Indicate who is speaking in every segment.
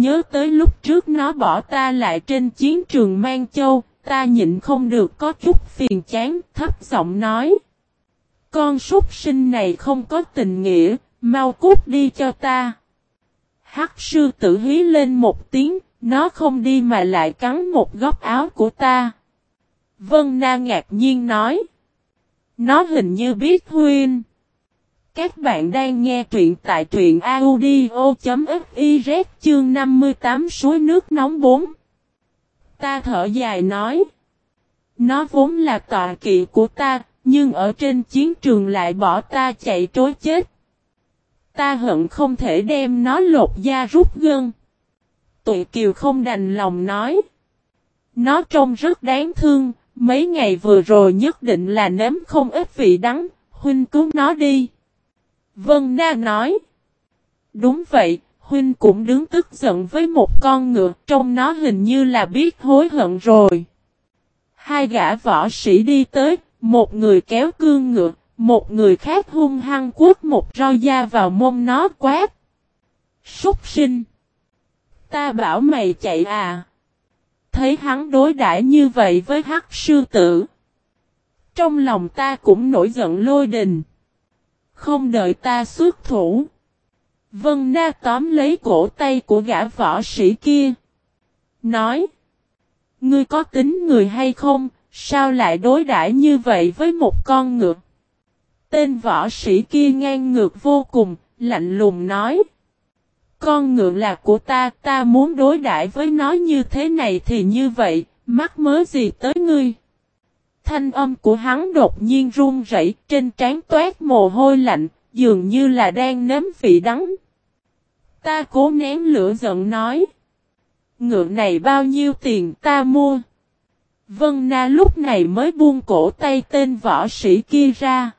Speaker 1: nhớ tới lúc trước nó bỏ ta lại trên chiến trường Mang Châu, ta nhịn không được có chút phiền chán, thấp giọng nói. Con súc sinh này không có tình nghĩa, mau cút đi cho ta. Hắc sư tử hí lên một tiếng, nó không đi mà lại cắn một góc áo của ta. Vân Na ngạc nhiên nói. Nó hình như biết huyên. Các bạn đang nghe truyện tại truyện audio.fiz chương 58 suối nước nóng 4. Ta thở dài nói. Nó vốn là tọa kỵ của ta, nhưng ở trên chiến trường lại bỏ ta chạy trối chết. Ta hận không thể đem nó lột da rút gân. Tụi Kiều không đành lòng nói. Nó trông rất đáng thương, mấy ngày vừa rồi nhất định là nếm không ít vị đắng, huynh cứu nó đi. Vân Na nói. Đúng vậy, huynh cũng đứng tức giận với một con ngựa, trong nó hình như là biết hối hận rồi. Hai gã võ sĩ đi tới, một người kéo cương ngựa, một người khác hung hăng quất một roi da vào mông nó quát. Súc sinh! Ta bảo mày chạy à! Thấy hắn đối đãi như vậy với hắc sư tử. Trong lòng ta cũng nổi giận lôi đình. Không đợi ta xuất thủ. Vân Na tóm lấy cổ tay của gã võ sĩ kia. Nói. Ngươi có tính người hay không? Sao lại đối đãi như vậy với một con ngựa? Tên võ sĩ kia ngang ngược vô cùng, lạnh lùng nói. Con ngựa là của ta, ta muốn đối đãi với nó như thế này thì như vậy, mắc mớ gì tới ngươi? Thanh âm của hắn đột nhiên run rẩy, trên trán toát mồ hôi lạnh, dường như là đang nếm vị đắng. Ta cố nén lửa giận nói. Ngựa này bao nhiêu tiền ta mua? Vân Na lúc này mới buông cổ tay tên võ sĩ kia ra.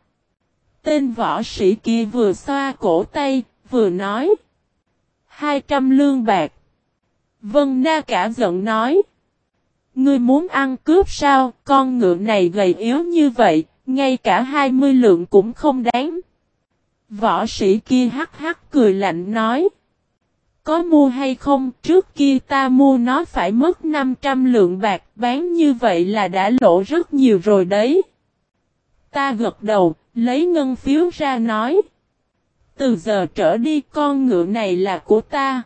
Speaker 1: Tên võ sĩ kia vừa xoa cổ tay, vừa nói. Hai trăm lương bạc. Vân Na cả giận nói. Ngươi muốn ăn cướp sao, con ngựa này gầy yếu như vậy, ngay cả hai mươi lượng cũng không đáng. Võ sĩ kia hắc hắc cười lạnh nói. Có mua hay không, trước kia ta mua nó phải mất 500 lượng bạc, bán như vậy là đã lỗ rất nhiều rồi đấy. Ta gật đầu, lấy ngân phiếu ra nói. Từ giờ trở đi con ngựa này là của ta.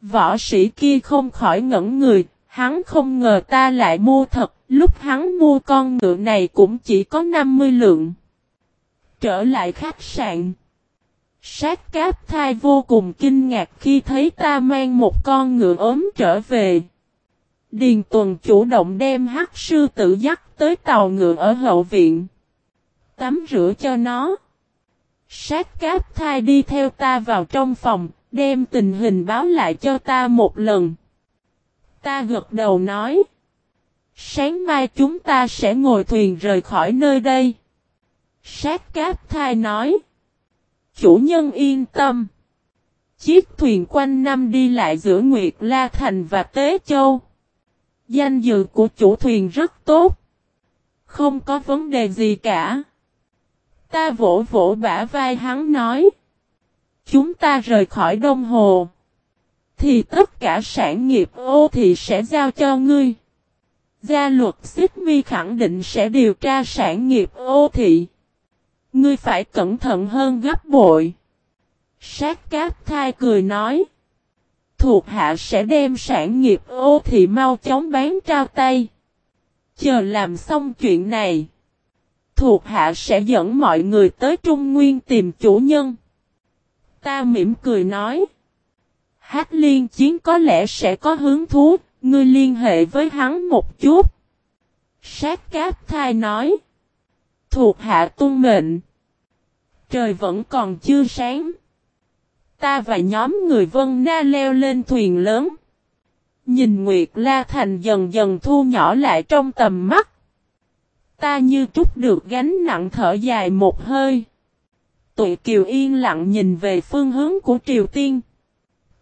Speaker 1: Võ sĩ kia không khỏi ngẩn người, hắn không ngờ ta lại mua thật, lúc hắn mua con ngựa này cũng chỉ có 50 lượng. Trở lại khách sạn. Sát cáp thai vô cùng kinh ngạc khi thấy ta mang một con ngựa ốm trở về. Điền tuần chủ động đem hắc sư tử dắt tới tàu ngựa ở hậu viện. Tắm rửa cho nó. Sát cáp thai đi theo ta vào trong phòng, đem tình hình báo lại cho ta một lần. Ta gật đầu nói. Sáng mai chúng ta sẽ ngồi thuyền rời khỏi nơi đây. Sát cáp thai nói. Chủ nhân yên tâm. Chiếc thuyền quanh năm đi lại giữa Nguyệt La Thành và Tế Châu. Danh dự của chủ thuyền rất tốt. Không có vấn đề gì cả. Ta vỗ vỗ bả vai hắn nói. Chúng ta rời khỏi Đông Hồ. Thì tất cả sản nghiệp ô thì sẽ giao cho ngươi. Gia luật xích mi khẳng định sẽ điều tra sản nghiệp ô thị. Ngươi phải cẩn thận hơn gấp bội. Sát cáp thai cười nói. Thuộc hạ sẽ đem sản nghiệp ô thị mau chóng bán trao tay. Chờ làm xong chuyện này. Thuộc hạ sẽ dẫn mọi người tới Trung Nguyên tìm chủ nhân. Ta mỉm cười nói. Hát liên chiến có lẽ sẽ có hứng thú, ngươi liên hệ với hắn một chút. Sát cáp thai nói. Thuộc hạ tuân mệnh. Trời vẫn còn chưa sáng. Ta và nhóm người Vân Na leo lên thuyền lớn. Nhìn Nguyệt La Thành dần dần thu nhỏ lại trong tầm mắt. Ta như trút được gánh nặng thở dài một hơi. Tụi Kiều yên lặng nhìn về phương hướng của Triều Tiên.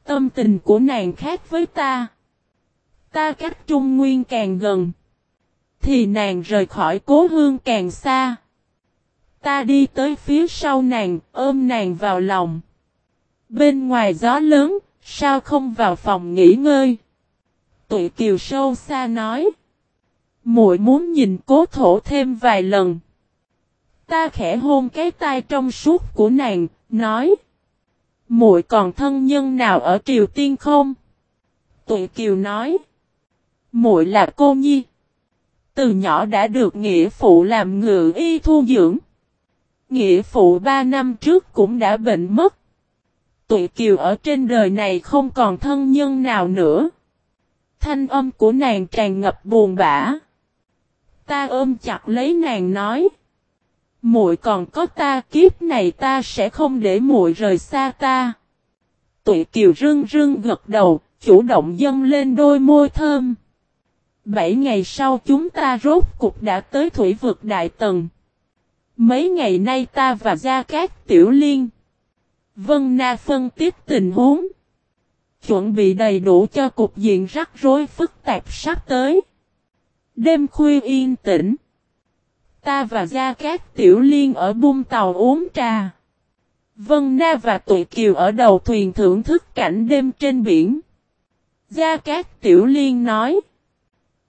Speaker 1: Tâm tình của nàng khác với ta. Ta cách Trung Nguyên càng gần. Thì nàng rời khỏi cố hương càng xa. Ta đi tới phía sau nàng, ôm nàng vào lòng. Bên ngoài gió lớn, Sao không vào phòng nghỉ ngơi? Tụi kiều sâu xa nói. muội muốn nhìn cố thổ thêm vài lần. Ta khẽ hôn cái tay trong suốt của nàng, nói muội còn thân nhân nào ở Triều Tiên không? Tụi kiều nói. muội là cô nhi. Từ nhỏ đã được nghĩa phụ làm ngự y thu dưỡng. Nghĩa phụ ba năm trước cũng đã bệnh mất. Tụi kiều ở trên đời này không còn thân nhân nào nữa. Thanh âm của nàng tràn ngập buồn bã. Ta ôm chặt lấy nàng nói muội còn có ta kiếp này ta sẽ không để muội rời xa ta. Tụi kiều rưng rưng gật đầu, chủ động dâng lên đôi môi thơm. Bảy ngày sau chúng ta rốt cục đã tới thủy vực Đại Tần. Mấy ngày nay ta và Gia Cát Tiểu Liên. Vân Na phân tích tình huống. Chuẩn bị đầy đủ cho cục diện rắc rối phức tạp sắp tới. Đêm khuya yên tĩnh. Ta và Gia Cát Tiểu Liên ở bung tàu uống trà. Vân Na và Tụi Kiều ở đầu thuyền thưởng thức cảnh đêm trên biển. Gia Cát Tiểu Liên nói.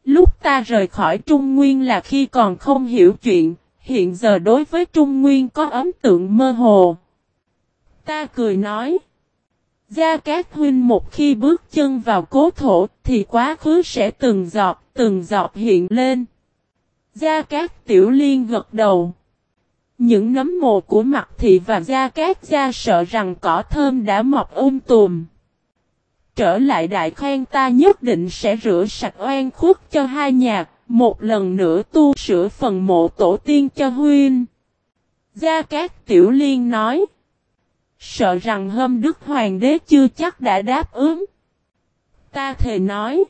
Speaker 1: Lúc ta rời khỏi Trung Nguyên là khi còn không hiểu chuyện, hiện giờ đối với Trung Nguyên có ấn tượng mơ hồ. Ta cười nói. Gia Cát Huynh một khi bước chân vào cố thổ thì quá khứ sẽ từng giọt, từng giọt hiện lên. Gia Cát Tiểu Liên gật đầu. Những nấm mồ của mặt thị và Gia Cát Gia sợ rằng cỏ thơm đã mọc um tùm trở lại đại khoan ta nhất định sẽ rửa sạch oan khuất cho hai nhà, một lần nữa tu sửa phần mộ tổ tiên cho huynh. Gia Cát Tiểu Liên nói. Sợ rằng hôm Đức Hoàng đế chưa chắc đã đáp ứng. Ta thề nói.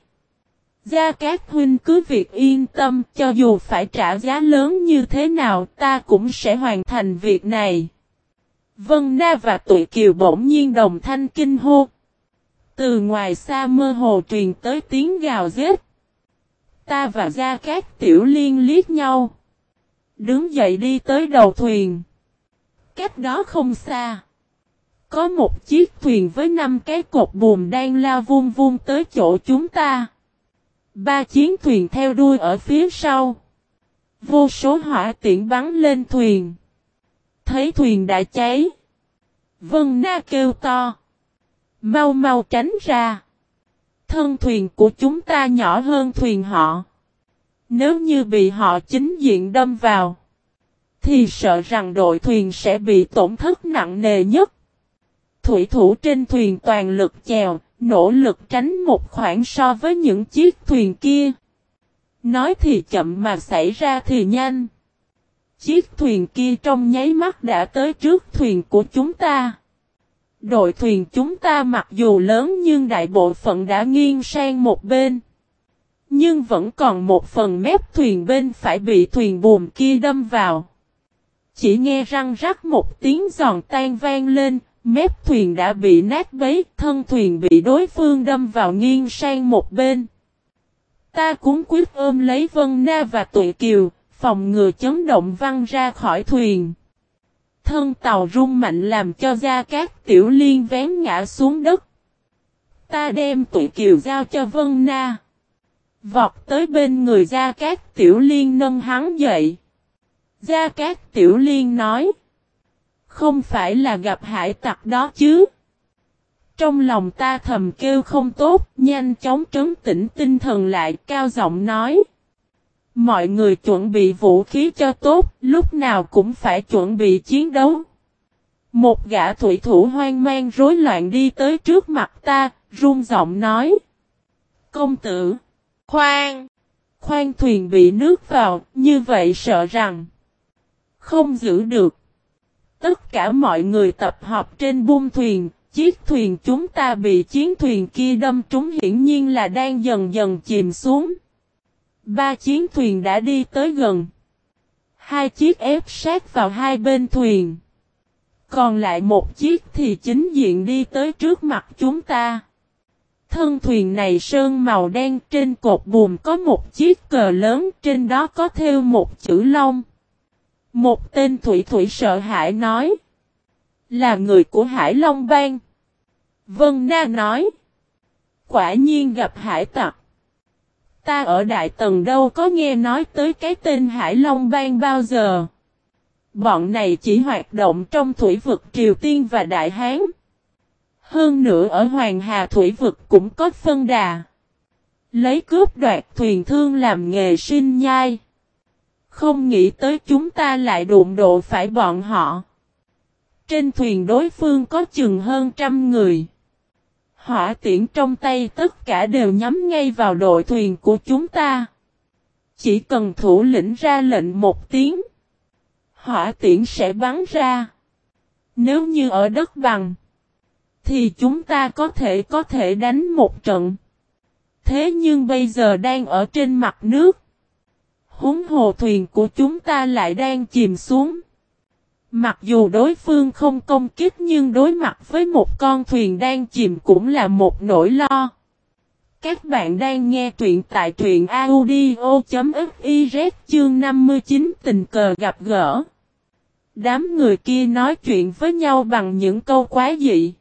Speaker 1: Gia Cát Huynh cứ việc yên tâm, cho dù phải trả giá lớn như thế nào, ta cũng sẽ hoàn thành việc này. Vân Na và tụi kiều bỗng nhiên đồng thanh kinh hô. Từ ngoài xa mơ hồ truyền tới tiếng gào rết. Ta và Gia Cát Tiểu Liên liếc nhau. Đứng dậy đi tới đầu thuyền. Cách đó không xa. Có một chiếc thuyền với năm cái cột buồm đang lao vung vung tới chỗ chúng ta. Ba chiến thuyền theo đuôi ở phía sau. Vô số hỏa tiễn bắn lên thuyền. Thấy thuyền đã cháy. Vân Na kêu to. Mau mau tránh ra. Thân thuyền của chúng ta nhỏ hơn thuyền họ. Nếu như bị họ chính diện đâm vào. Thì sợ rằng đội thuyền sẽ bị tổn thất nặng nề nhất. Thủy thủ trên thuyền toàn lực chèo, nỗ lực tránh một khoảng so với những chiếc thuyền kia. Nói thì chậm mà xảy ra thì nhanh. Chiếc thuyền kia trong nháy mắt đã tới trước thuyền của chúng ta. Đội thuyền chúng ta mặc dù lớn nhưng đại bộ phận đã nghiêng sang một bên. Nhưng vẫn còn một phần mép thuyền bên phải bị thuyền buồm kia đâm vào. Chỉ nghe răng rắc một tiếng giòn tan vang lên, mép thuyền đã bị nát bấy, thân thuyền bị đối phương đâm vào nghiêng sang một bên. Ta cũng quyết ôm lấy Vân Na và Tụi Kiều, phòng ngừa chấn động văng ra khỏi thuyền. Thân tàu rung mạnh làm cho Gia Cát Tiểu Liên vén ngã xuống đất. Ta đem tụi kiều giao cho Vân Na. Vọt tới bên người Gia Cát Tiểu Liên nâng hắn dậy. Gia Cát Tiểu Liên nói. Không phải là gặp hải tặc đó chứ. Trong lòng ta thầm kêu không tốt, nhanh chóng trấn tĩnh tinh thần lại cao giọng nói. Mọi người chuẩn bị vũ khí cho tốt, lúc nào cũng phải chuẩn bị chiến đấu. Một gã thủy thủ hoang mang rối loạn đi tới trước mặt ta, run giọng nói. Công tử! Khoan! Khoan thuyền bị nước vào, như vậy sợ rằng không giữ được. Tất cả mọi người tập hợp trên buông thuyền, chiếc thuyền chúng ta bị chiến thuyền kia đâm trúng hiển nhiên là đang dần dần chìm xuống. Ba chiến thuyền đã đi tới gần. Hai chiếc ép sát vào hai bên thuyền. Còn lại một chiếc thì chính diện đi tới trước mặt chúng ta. Thân thuyền này sơn màu đen trên cột buồm có một chiếc cờ lớn trên đó có theo một chữ long. Một tên thủy thủy sợ hãi nói. Là người của Hải Long Bang. Vân Na nói. Quả nhiên gặp hải tặc. Ta ở Đại Tần đâu có nghe nói tới cái tên Hải Long Bang bao giờ. Bọn này chỉ hoạt động trong thủy vực Triều Tiên và Đại Hán. Hơn nữa ở Hoàng Hà thủy vực cũng có phân đà. Lấy cướp đoạt thuyền thương làm nghề sinh nhai. Không nghĩ tới chúng ta lại đụng độ phải bọn họ. Trên thuyền đối phương có chừng hơn trăm người. Hỏa tiễn trong tay tất cả đều nhắm ngay vào đội thuyền của chúng ta. Chỉ cần thủ lĩnh ra lệnh một tiếng. Hỏa tiễn sẽ bắn ra. Nếu như ở đất bằng. Thì chúng ta có thể có thể đánh một trận. Thế nhưng bây giờ đang ở trên mặt nước. Húng hồ thuyền của chúng ta lại đang chìm xuống. Mặc dù đối phương không công kích nhưng đối mặt với một con thuyền đang chìm cũng là một nỗi lo. Các bạn đang nghe truyện tại truyện audio.fiz chương 59 tình cờ gặp gỡ. Đám người kia nói chuyện với nhau bằng những câu quá dị.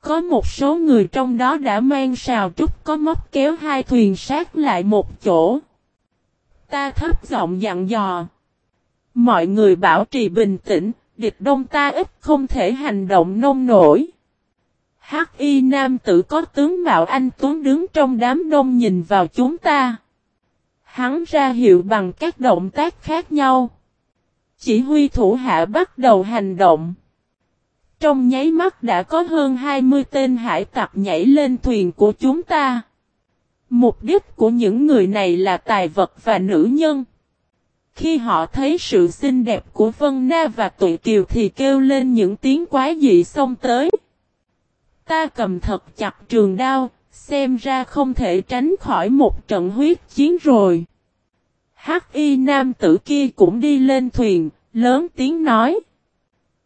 Speaker 1: Có một số người trong đó đã mang sào trúc có móc kéo hai thuyền sát lại một chỗ. Ta thấp giọng dặn dò. Mọi người bảo trì bình tĩnh, địch đông ta ít không thể hành động nông nổi. Hắc y nam tử có tướng Mạo Anh Tuấn đứng trong đám đông nhìn vào chúng ta. Hắn ra hiệu bằng các động tác khác nhau. Chỉ huy thủ hạ bắt đầu hành động. Trong nháy mắt đã có hơn 20 tên hải tặc nhảy lên thuyền của chúng ta. Mục đích của những người này là tài vật và nữ nhân. Khi họ thấy sự xinh đẹp của Vân Na và Tụi Kiều thì kêu lên những tiếng quái dị xông tới. Ta cầm thật chặt trường đao, xem ra không thể tránh khỏi một trận huyết chiến rồi. Hắc y nam tử kia cũng đi lên thuyền, lớn tiếng nói.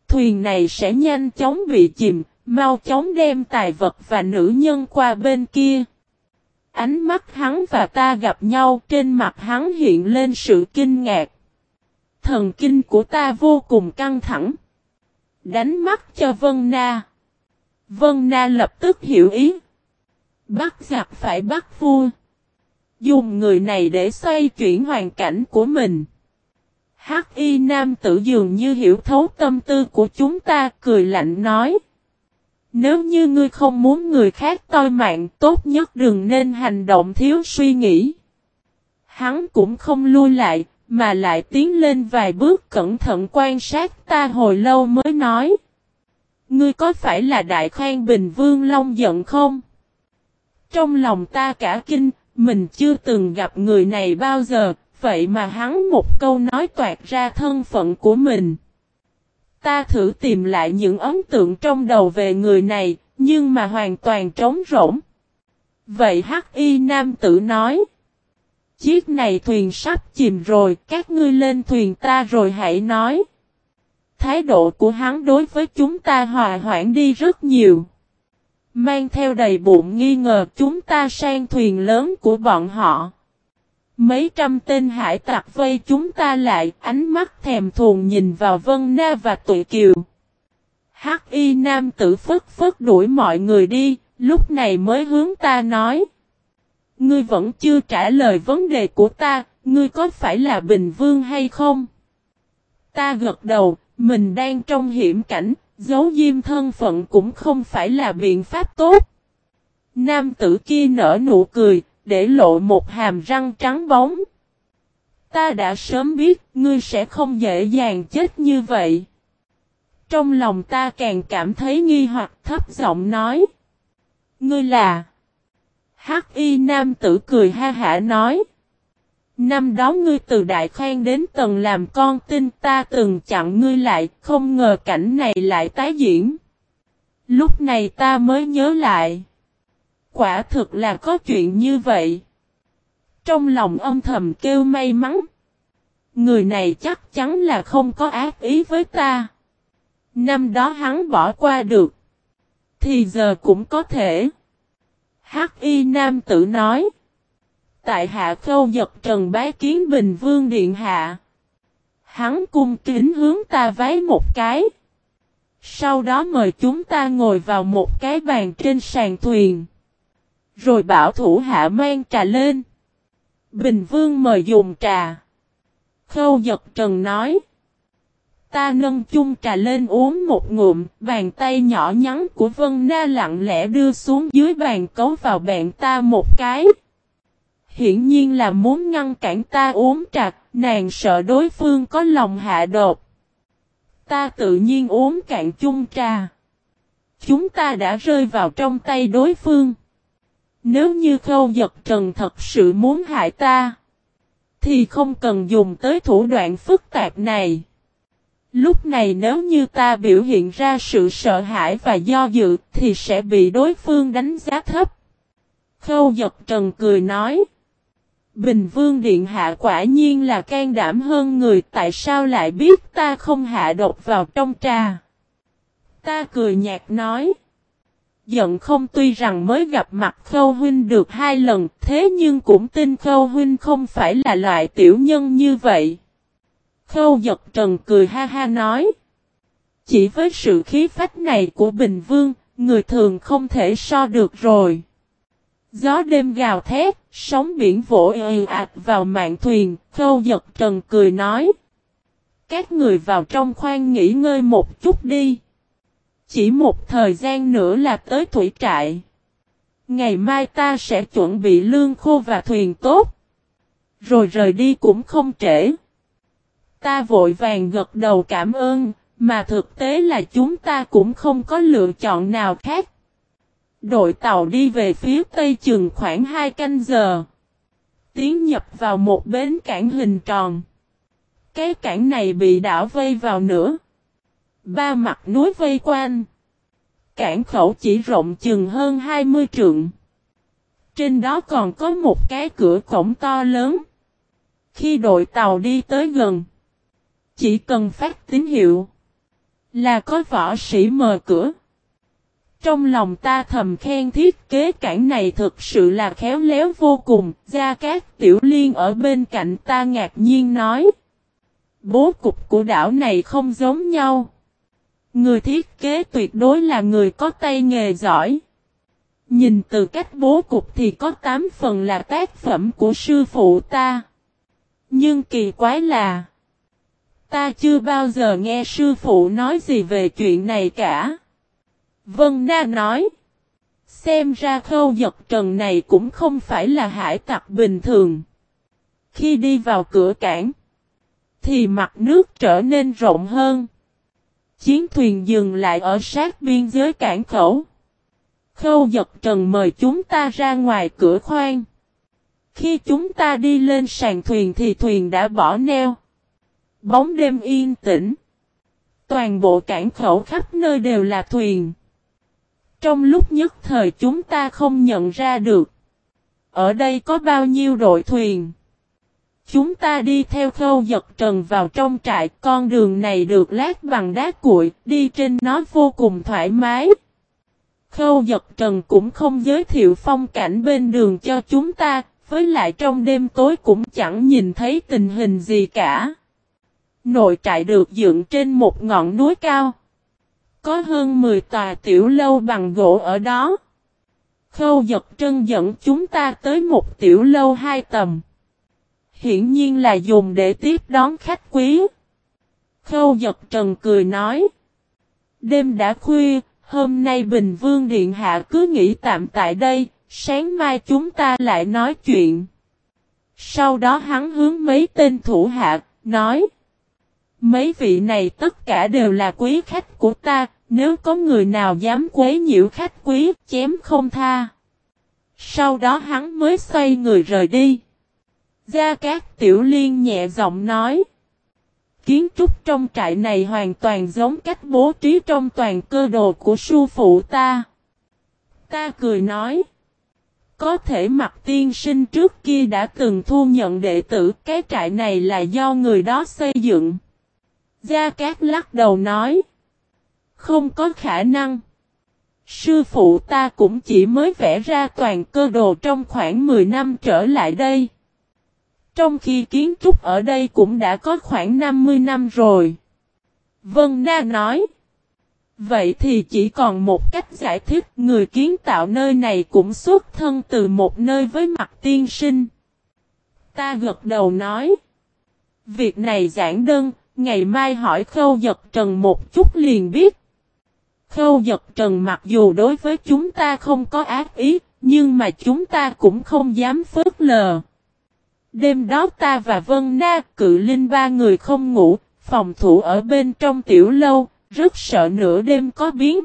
Speaker 1: Thuyền này sẽ nhanh chóng bị chìm, mau chóng đem tài vật và nữ nhân qua bên kia. Ánh mắt hắn và ta gặp nhau, trên mặt hắn hiện lên sự kinh ngạc. Thần kinh của ta vô cùng căng thẳng. Đánh mắt cho Vân Na. Vân Na lập tức hiểu ý. Bắt giặc phải bắt vua. Dùng người này để xoay chuyển hoàn cảnh của mình. Hắc y nam tử dường như hiểu thấu tâm tư của chúng ta, cười lạnh nói. Nếu như ngươi không muốn người khác toi mạng tốt nhất đừng nên hành động thiếu suy nghĩ. Hắn cũng không lui lại, mà lại tiến lên vài bước cẩn thận quan sát ta hồi lâu mới nói. Ngươi có phải là Đại Khang Bình Vương Long giận không? Trong lòng ta cả kinh, mình chưa từng gặp người này bao giờ, vậy mà hắn một câu nói toạt ra thân phận của mình. Ta thử tìm lại những ấn tượng trong đầu về người này, nhưng mà hoàn toàn trống rỗng. Vậy Hắc Y Nam tử nói. Chiếc này thuyền sắp chìm rồi, các ngươi lên thuyền ta rồi hãy nói. Thái độ của hắn đối với chúng ta hòa hoãn đi rất nhiều. Mang theo đầy bụng nghi ngờ chúng ta sang thuyền lớn của bọn họ. Mấy trăm tên hải tặc vây chúng ta lại, ánh mắt thèm thuồng nhìn vào Vân Na và Tụi Kiều. Hắc y nam tử phất phất đuổi mọi người đi, lúc này mới hướng ta nói. Ngươi vẫn chưa trả lời vấn đề của ta, ngươi có phải là Bình Vương hay không? Ta gật đầu, mình đang trong hiểm cảnh, giấu diêm thân phận cũng không phải là biện pháp tốt. Nam tử kia nở nụ cười, để lộ một hàm răng trắng bóng. Ta đã sớm biết ngươi sẽ không dễ dàng chết như vậy. Trong lòng ta càng cảm thấy nghi hoặc thấp giọng nói. Ngươi là... Hắc y nam tử cười ha hả nói. Năm đó ngươi từ Đại Khang đến tầng làm con tin ta từng chặn ngươi lại, không ngờ cảnh này lại tái diễn. Lúc này ta mới nhớ lại. Quả thực là có chuyện như vậy. Trong lòng âm thầm kêu may mắn. Người này chắc chắn là không có ác ý với ta. Năm đó hắn bỏ qua được. Thì giờ cũng có thể. Hắc y nam tử nói. Tại hạ khâu giật trần bái kiến bình vương điện hạ. Hắn cung kính hướng ta vái một cái. Sau đó mời chúng ta ngồi vào một cái bàn trên sàn thuyền. Rồi bảo thủ hạ mang trà lên. Bình Vương mời dùng trà. Khâu giật trần nói. Ta nâng chung trà lên uống một ngụm, bàn tay nhỏ nhắn của Vân Na lặng lẽ đưa xuống dưới bàn cấu vào bạn ta một cái. Hiển nhiên là muốn ngăn cản ta uống trà, nàng sợ đối phương có lòng hạ đột. Ta tự nhiên uống cạn chung trà. Chúng ta đã rơi vào trong tay đối phương. Nếu như khâu giật trần thật sự muốn hại ta, thì không cần dùng tới thủ đoạn phức tạp này. Lúc này nếu như ta biểu hiện ra sự sợ hãi và do dự thì sẽ bị đối phương đánh giá thấp. Khâu giật trần cười nói. Bình Vương Điện Hạ quả nhiên là can đảm hơn người tại sao lại biết ta không hạ độc vào trong trà. Ta cười nhạt nói. Giận không tuy rằng mới gặp mặt Khâu Huynh được hai lần thế nhưng cũng tin Khâu Huynh không phải là loại tiểu nhân như vậy. Khâu giật trần cười ha ha nói. Chỉ với sự khí phách này của Bình Vương, người thường không thể so được rồi. Gió đêm gào thét, sóng biển vỗ ề ạt vào mạng thuyền, khâu giật trần cười nói. Các người vào trong khoang nghỉ ngơi một chút đi. Chỉ một thời gian nữa là tới thủy trại. Ngày mai ta sẽ chuẩn bị lương khô và thuyền tốt. Rồi rời đi cũng không trễ. Ta vội vàng gật đầu cảm ơn, mà thực tế là chúng ta cũng không có lựa chọn nào khác. Đội tàu đi về phía tây chừng khoảng 2 canh giờ. Tiến nhập vào một bến cảng hình tròn. Cái cảng này bị đảo vây vào nữa. Ba mặt núi vây quanh. Cảng khẩu chỉ rộng chừng hơn 20 trượng. Trên đó còn có một cái cửa cổng to lớn. Khi đội tàu đi tới gần, chỉ cần phát tín hiệu là có võ sĩ mở cửa. Trong lòng ta thầm khen thiết kế cảng này thực sự là khéo léo vô cùng, Gia Cát Tiểu Liên ở bên cạnh ta ngạc nhiên nói. Bố cục của đảo này không giống nhau. Người thiết kế tuyệt đối là người có tay nghề giỏi. Nhìn từ cách bố cục thì có 8 phần là tác phẩm của sư phụ ta. Nhưng kỳ quái là, Ta chưa bao giờ nghe sư phụ nói gì về chuyện này cả. Vân Na nói. Xem ra khâu giật trần này cũng không phải là hải tặc bình thường. Khi đi vào cửa cảng. Thì mặt nước trở nên rộng hơn. Chiến thuyền dừng lại ở sát biên giới cảng khẩu. Khâu giật trần mời chúng ta ra ngoài cửa khoang. Khi chúng ta đi lên sàn thuyền thì thuyền đã bỏ neo. Bóng đêm yên tĩnh. Toàn bộ cảng khẩu khắp nơi đều là thuyền. Trong lúc nhất thời chúng ta không nhận ra được. Ở đây có bao nhiêu đội thuyền. Chúng ta đi theo khâu giật trần vào trong trại. Con đường này được lát bằng đá cuội. Đi trên nó vô cùng thoải mái. Khâu giật trần cũng không giới thiệu phong cảnh bên đường cho chúng ta. Với lại trong đêm tối cũng chẳng nhìn thấy tình hình gì cả. Nội trại được dựng trên một ngọn núi cao. Có hơn 10 tòa tiểu lâu bằng gỗ ở đó. Khâu giật trân dẫn chúng ta tới một tiểu lâu hai tầm. Hiển nhiên là dùng để tiếp đón khách quý. Khâu giật trần cười nói. Đêm đã khuya, hôm nay Bình Vương Điện Hạ cứ nghỉ tạm tại đây, sáng mai chúng ta lại nói chuyện. Sau đó hắn hướng mấy tên thủ hạ, nói. Mấy vị này tất cả đều là quý khách của ta, nếu có người nào dám quấy nhiễu khách quý, chém không tha. Sau đó hắn mới xoay người rời đi. Gia Cát Tiểu Liên nhẹ giọng nói. Kiến trúc trong trại này hoàn toàn giống cách bố trí trong toàn cơ đồ của sư phụ ta. Ta cười nói. Có thể mặt tiên sinh trước kia đã từng thu nhận đệ tử cái trại này là do người đó xây dựng. Gia Cát lắc đầu nói. Không có khả năng. Sư phụ ta cũng chỉ mới vẽ ra toàn cơ đồ trong khoảng 10 năm trở lại đây. Trong khi kiến trúc ở đây cũng đã có khoảng 50 năm rồi. Vân Na nói. Vậy thì chỉ còn một cách giải thích người kiến tạo nơi này cũng xuất thân từ một nơi với mặt tiên sinh. Ta gật đầu nói. Việc này giản đơn, ngày mai hỏi khâu giật trần một chút liền biết. Khâu giật trần mặc dù đối với chúng ta không có ác ý, nhưng mà chúng ta cũng không dám phớt lờ. Đêm đó ta và Vân Na cự linh ba người không ngủ, phòng thủ ở bên trong tiểu lâu, rất sợ nửa đêm có biến.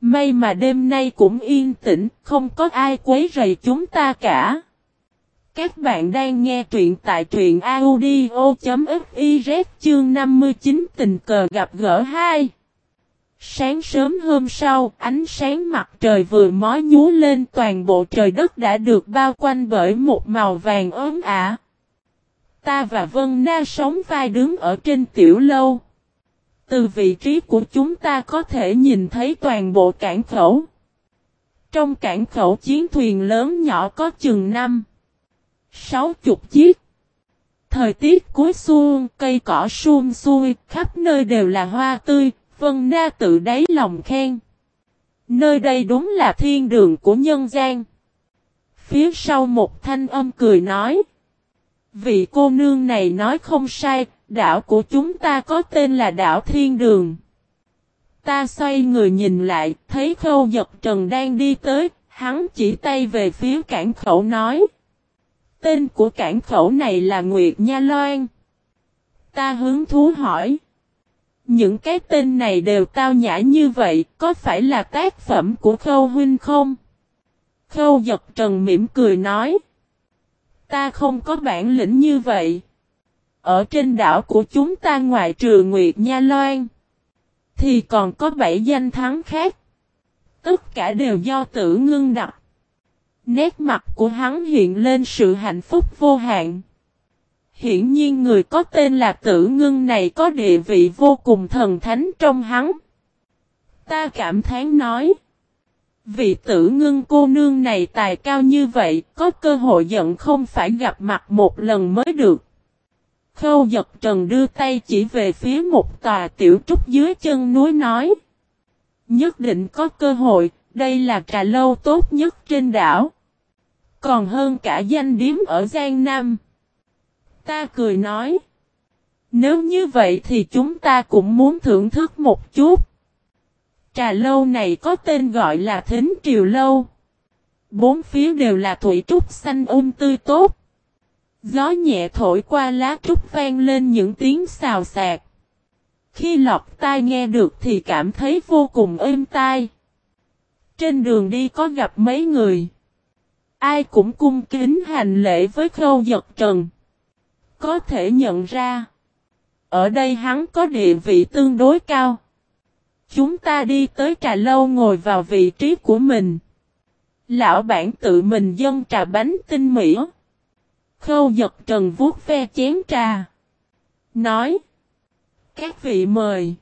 Speaker 1: May mà đêm nay cũng yên tĩnh, không có ai quấy rầy chúng ta cả. Các bạn đang nghe truyện tại truyện audio.fiz chương 59 tình cờ gặp gỡ 2. Sáng sớm hôm sau, ánh sáng mặt trời vừa mói nhú lên toàn bộ trời đất đã được bao quanh bởi một màu vàng ớn ả. Ta và Vân Na sống vai đứng ở trên tiểu lâu. Từ vị trí của chúng ta có thể nhìn thấy toàn bộ cảng khẩu. Trong cảng khẩu chiến thuyền lớn nhỏ có chừng năm, sáu chục chiếc. Thời tiết cuối xuân, cây cỏ sum xuôi, khắp nơi đều là hoa tươi, Vân Na tự đáy lòng khen. Nơi đây đúng là thiên đường của nhân gian. Phía sau một thanh âm cười nói. Vị cô nương này nói không sai, đảo của chúng ta có tên là đảo Thiên Đường. Ta xoay người nhìn lại, thấy khâu giật trần đang đi tới, hắn chỉ tay về phía cảng khẩu nói. Tên của cảng khẩu này là Nguyệt Nha Loan. Ta hứng thú hỏi. Những cái tên này đều tao nhã như vậy, có phải là tác phẩm của Khâu Huynh không? Khâu giật trần mỉm cười nói. Ta không có bản lĩnh như vậy. Ở trên đảo của chúng ta ngoài trừ Nguyệt Nha Loan. Thì còn có bảy danh thắng khác. Tất cả đều do tử ngưng đặt. Nét mặt của hắn hiện lên sự hạnh phúc vô hạn. Hiển nhiên người có tên là tử ngưng này có địa vị vô cùng thần thánh trong hắn. Ta cảm thán nói. Vị tử ngưng cô nương này tài cao như vậy, có cơ hội giận không phải gặp mặt một lần mới được. Khâu giật trần đưa tay chỉ về phía một tòa tiểu trúc dưới chân núi nói. Nhất định có cơ hội, đây là trà lâu tốt nhất trên đảo. Còn hơn cả danh điếm ở Giang Nam. Ta cười nói. Nếu như vậy thì chúng ta cũng muốn thưởng thức một chút. Trà lâu này có tên gọi là Thính Triều Lâu. Bốn phía đều là thủy trúc xanh um tươi tốt. Gió nhẹ thổi qua lá trúc vang lên những tiếng xào xạc. Khi lọc tai nghe được thì cảm thấy vô cùng êm tai. Trên đường đi có gặp mấy người. Ai cũng cung kính hành lễ với khâu giật trần. Có thể nhận ra. Ở đây hắn có địa vị tương đối cao. Chúng ta đi tới trà lâu ngồi vào vị trí của mình. Lão bản tự mình dâng trà bánh tinh mỹ. Khâu giật trần vuốt ve chén trà. Nói. Các vị mời.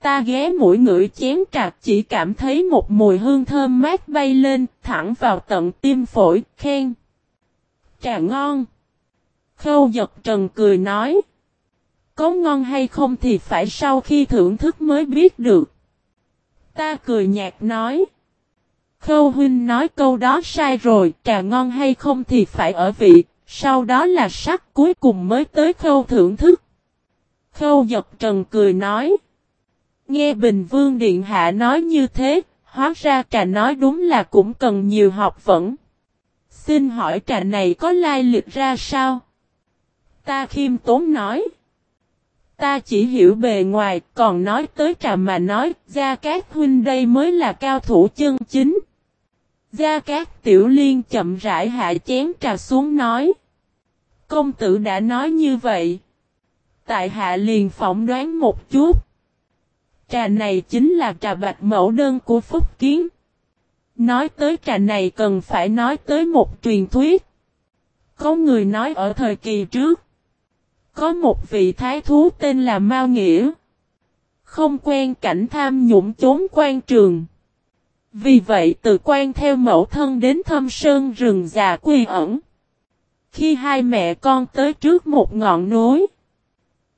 Speaker 1: Ta ghé mũi ngửi chén trà, chỉ cảm thấy một mùi hương thơm mát bay lên thẳng vào tận tim phổi, khen. Trà ngon. Khâu giật trần cười nói. Có ngon hay không thì phải sau khi thưởng thức mới biết được. Ta cười nhạt nói. Khâu huynh nói câu đó sai rồi, trà ngon hay không thì phải ở vị, sau đó là sắc cuối cùng mới tới khâu thưởng thức. Khâu giật trần cười nói. Nghe Bình Vương Điện Hạ nói như thế, hóa ra trà nói đúng là cũng cần nhiều học vẫn. Xin hỏi trà này có lai lịch ra sao? Ta khiêm tốn nói. Ta chỉ hiểu bề ngoài, còn nói tới trà mà nói, Gia Cát Huynh đây mới là cao thủ chân chính. Gia Cát Tiểu Liên chậm rãi hạ chén trà xuống nói. Công tử đã nói như vậy. Tại hạ liền phỏng đoán một chút. Trà này chính là trà bạch mẫu đơn của Phúc Kiến. Nói tới trà này cần phải nói tới một truyền thuyết. Có người nói ở thời kỳ trước. Có một vị thái thú tên là Mao Nghĩa. Không quen cảnh tham nhũng trốn quan trường. Vì vậy từ quan theo mẫu thân đến thâm sơn rừng già quy ẩn. Khi hai mẹ con tới trước một ngọn núi.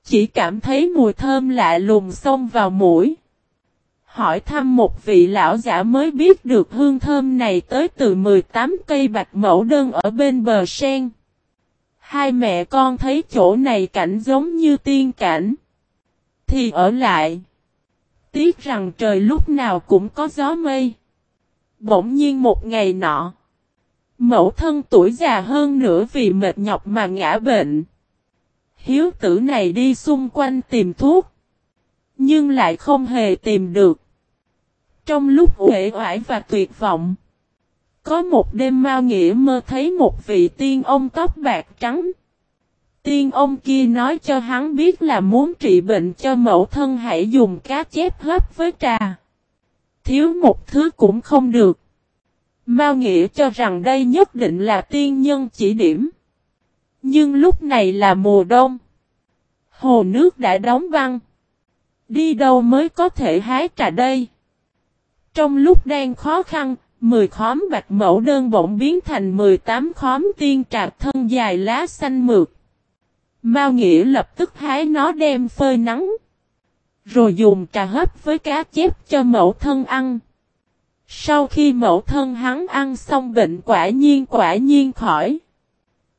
Speaker 1: Chỉ cảm thấy mùi thơm lạ lùng xông vào mũi. hỏi thăm một vị lão giả mới biết được hương thơm này tới từ 18 cây bạch mẫu đơn ở bên bờ sen. Hai mẹ con thấy chỗ này cảnh giống như tiên cảnh. Thì ở lại. Tiếc rằng trời lúc nào cũng có gió mây. Bỗng nhiên một ngày nọ. Mẫu thân tuổi già hơn nữa vì mệt nhọc mà ngã bệnh. Hiếu tử này đi xung quanh tìm thuốc. Nhưng lại không hề tìm được. Trong lúc uể oải và tuyệt vọng. Có một đêm Mao Nghĩa mơ thấy một vị tiên ông tóc bạc trắng. Tiên ông kia nói cho hắn biết là muốn trị bệnh cho mẫu thân hãy dùng cá chép hấp với trà. Thiếu một thứ cũng không được. Mao Nghĩa cho rằng đây nhất định là tiên nhân chỉ điểm. Nhưng lúc này là mùa đông. Hồ nước đã đóng băng. Đi đâu mới có thể hái trà đây? Trong lúc đang khó khăn, 10 khóm bạch mẫu đơn bỗng biến thành 18 khóm tiên trà thân dài lá xanh mượt. Mao Nghĩa lập tức hái nó đem phơi nắng. Rồi dùng trà hấp với cá chép cho mẫu thân ăn. Sau khi mẫu thân hắn ăn xong bệnh quả nhiên quả nhiên khỏi.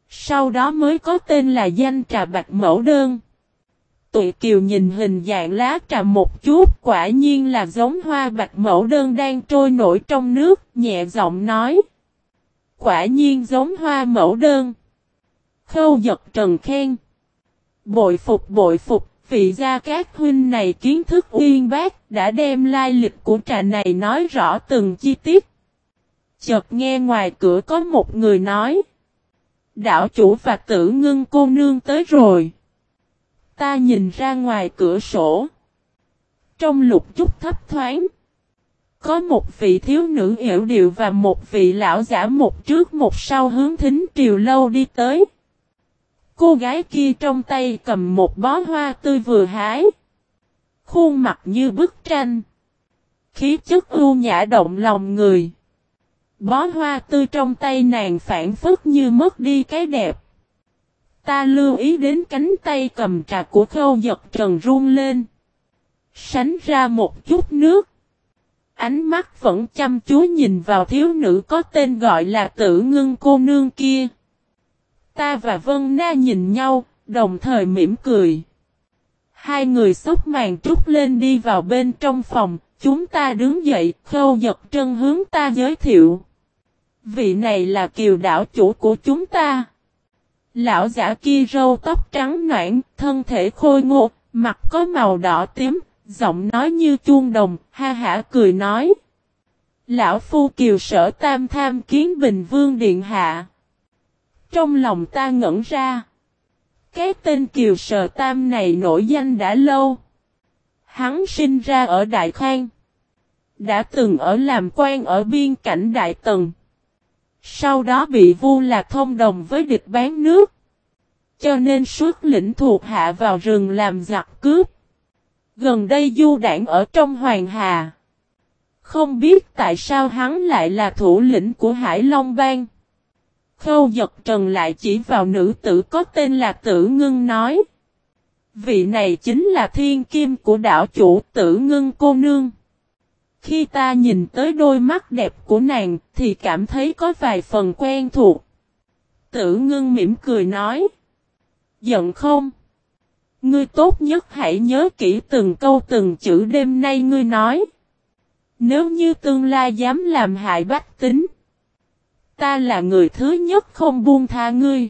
Speaker 1: Sau đó mới có tên là danh trà bạch mẫu đơn. Tụi kiều nhìn hình dạng lá trà một chút quả nhiên là giống hoa bạch mẫu đơn đang trôi nổi trong nước, nhẹ giọng nói. Quả nhiên giống hoa mẫu đơn. Khâu giật trần khen. Bội phục bội phục, vị gia các huynh này kiến thức uyên bác, đã đem lai lịch của trà này nói rõ từng chi tiết. Chợt nghe ngoài cửa có một người nói. Đạo chủ và tử ngưng cô nương tới rồi. Ta nhìn ra ngoài cửa sổ. Trong lục chút thấp thoáng. Có một vị thiếu nữ hiểu điệu và một vị lão giả một trước một sau hướng thính triều lâu đi tới. Cô gái kia trong tay cầm một bó hoa tươi vừa hái. Khuôn mặt như bức tranh. Khí chất ưu nhã động lòng người. Bó hoa tươi trong tay nàng phản phất như mất đi cái đẹp. Ta lưu ý đến cánh tay cầm trà của khâu giật trần run lên. Sánh ra một chút nước. Ánh mắt vẫn chăm chú nhìn vào thiếu nữ có tên gọi là tử ngưng cô nương kia. Ta và Vân Na nhìn nhau, đồng thời mỉm cười. Hai người xốc màn trúc lên đi vào bên trong phòng, chúng ta đứng dậy, khâu giật trân hướng ta giới thiệu. Vị này là kiều đảo chủ của chúng ta. Lão giả kia râu tóc trắng noãn, thân thể khôi ngô, mặt có màu đỏ tím, giọng nói như chuông đồng, ha hả cười nói. Lão phu kiều sở tam tham kiến bình vương điện hạ. Trong lòng ta ngẩn ra. Cái tên kiều sở tam này nổi danh đã lâu. Hắn sinh ra ở Đại Khang. Đã từng ở làm quan ở biên cảnh Đại Tần. Sau đó bị vu lạc thông đồng với địch bán nước. Cho nên suốt lĩnh thuộc hạ vào rừng làm giặc cướp. Gần đây du đảng ở trong Hoàng Hà. Không biết tại sao hắn lại là thủ lĩnh của Hải Long Bang. Khâu giật trần lại chỉ vào nữ tử có tên là tử ngưng nói. Vị này chính là thiên kim của đảo chủ tử ngưng cô nương. Khi ta nhìn tới đôi mắt đẹp của nàng thì cảm thấy có vài phần quen thuộc. Tử ngưng mỉm cười nói. Giận không? Ngươi tốt nhất hãy nhớ kỹ từng câu từng chữ đêm nay ngươi nói. Nếu như tương lai dám làm hại bách tính. Ta là người thứ nhất không buông tha ngươi.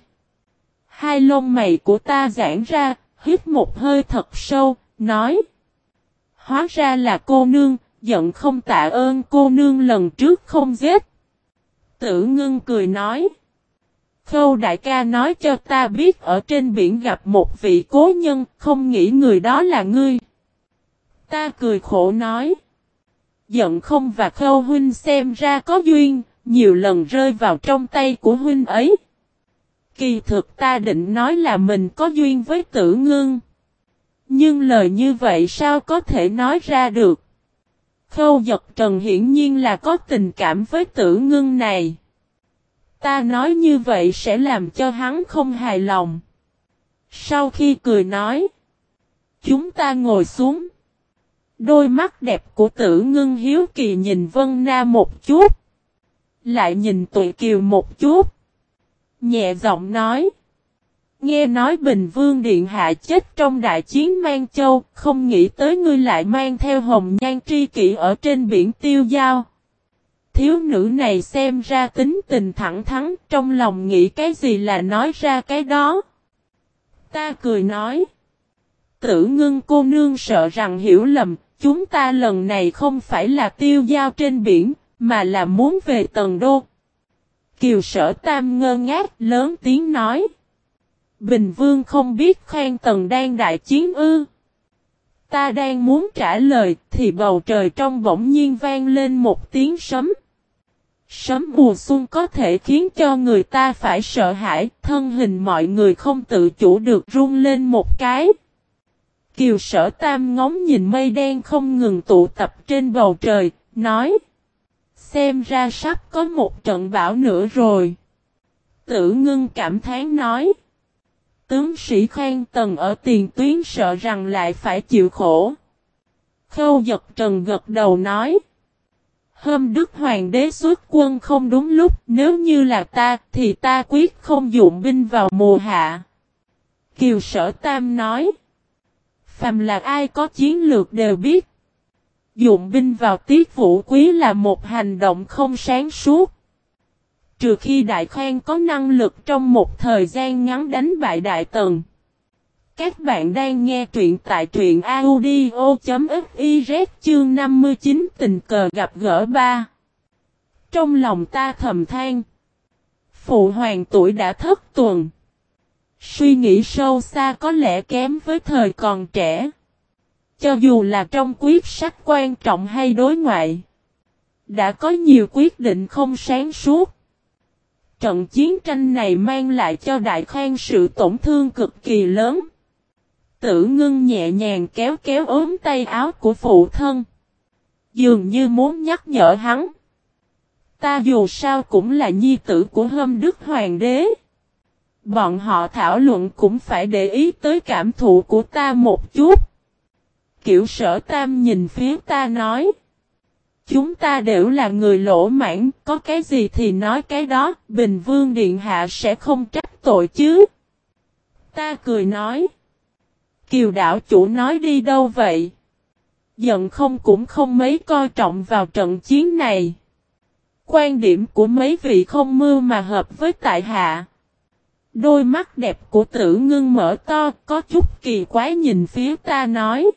Speaker 1: Hai lông mày của ta giãn ra, hít một hơi thật sâu, nói. Hóa ra là cô nương, giận không tạ ơn cô nương lần trước không giết. Tử ngưng cười nói. Khâu đại ca nói cho ta biết ở trên biển gặp một vị cố nhân, không nghĩ người đó là ngươi. Ta cười khổ nói. Giận không và khâu huynh xem ra có duyên, nhiều lần rơi vào trong tay của huynh ấy. Kỳ thực ta định nói là mình có duyên với tử ngưng. Nhưng lời như vậy sao có thể nói ra được? Khâu giật trần hiển nhiên là có tình cảm với tử ngưng này. Ta nói như vậy sẽ làm cho hắn không hài lòng. Sau khi cười nói. Chúng ta ngồi xuống. Đôi mắt đẹp của tử ngưng hiếu kỳ nhìn Vân Na một chút. Lại nhìn tụi kiều một chút. Nhẹ giọng nói. Nghe nói Bình Vương Điện Hạ chết trong đại chiến Mang Châu, không nghĩ tới ngươi lại mang theo hồng nhan tri kỷ ở trên biển tiêu giao. Thiếu nữ này xem ra tính tình thẳng thắn, trong lòng nghĩ cái gì là nói ra cái đó. Ta cười nói. Tử ngưng cô nương sợ rằng hiểu lầm, chúng ta lần này không phải là tiêu giao trên biển, mà là muốn về tầng đô. Kiều sở tam ngơ ngác lớn tiếng nói. Bình Vương không biết khoan tần đang đại chiến ư. Ta đang muốn trả lời thì bầu trời trong bỗng nhiên vang lên một tiếng sấm. Sấm mùa xuân có thể khiến cho người ta phải sợ hãi, thân hình mọi người không tự chủ được run lên một cái. Kiều sở tam ngóng nhìn mây đen không ngừng tụ tập trên bầu trời, nói. Xem ra sắp có một trận bão nữa rồi. Tử ngưng cảm thán nói. Tướng sĩ Khang Tần ở tiền tuyến sợ rằng lại phải chịu khổ. Khâu giật trần gật đầu nói. Hôm Đức Hoàng đế xuất quân không đúng lúc, nếu như là ta, thì ta quyết không dụng binh vào mùa hạ. Kiều Sở Tam nói. Phàm là ai có chiến lược đều biết. Dụng binh vào tiết vũ quý là một hành động không sáng suốt. Trừ khi Đại khoan có năng lực trong một thời gian ngắn đánh bại Đại Tần. Các bạn đang nghe truyện tại truyện audio.fiz chương 59 tình cờ gặp gỡ ba. Trong lòng ta thầm than. Phụ hoàng tuổi đã thất tuần. Suy nghĩ sâu xa có lẽ kém với thời còn trẻ. Cho dù là trong quyết sách quan trọng hay đối ngoại. Đã có nhiều quyết định không sáng suốt. Trận chiến tranh này mang lại cho Đại Khang sự tổn thương cực kỳ lớn. Tử ngưng nhẹ nhàng kéo kéo ốm tay áo của phụ thân. Dường như muốn nhắc nhở hắn. Ta dù sao cũng là nhi tử của hâm đức hoàng đế. Bọn họ thảo luận cũng phải để ý tới cảm thụ của ta một chút. Kiểu sở tam nhìn phía ta nói. Chúng ta đều là người lỗ mãn, có cái gì thì nói cái đó, Bình Vương Điện Hạ sẽ không trách tội chứ. Ta cười nói. Kiều đảo chủ nói đi đâu vậy? Giận không cũng không mấy coi trọng vào trận chiến này. Quan điểm của mấy vị không mưa mà hợp với tại hạ. Đôi mắt đẹp của tử ngưng mở to, có chút kỳ quái nhìn phía ta nói.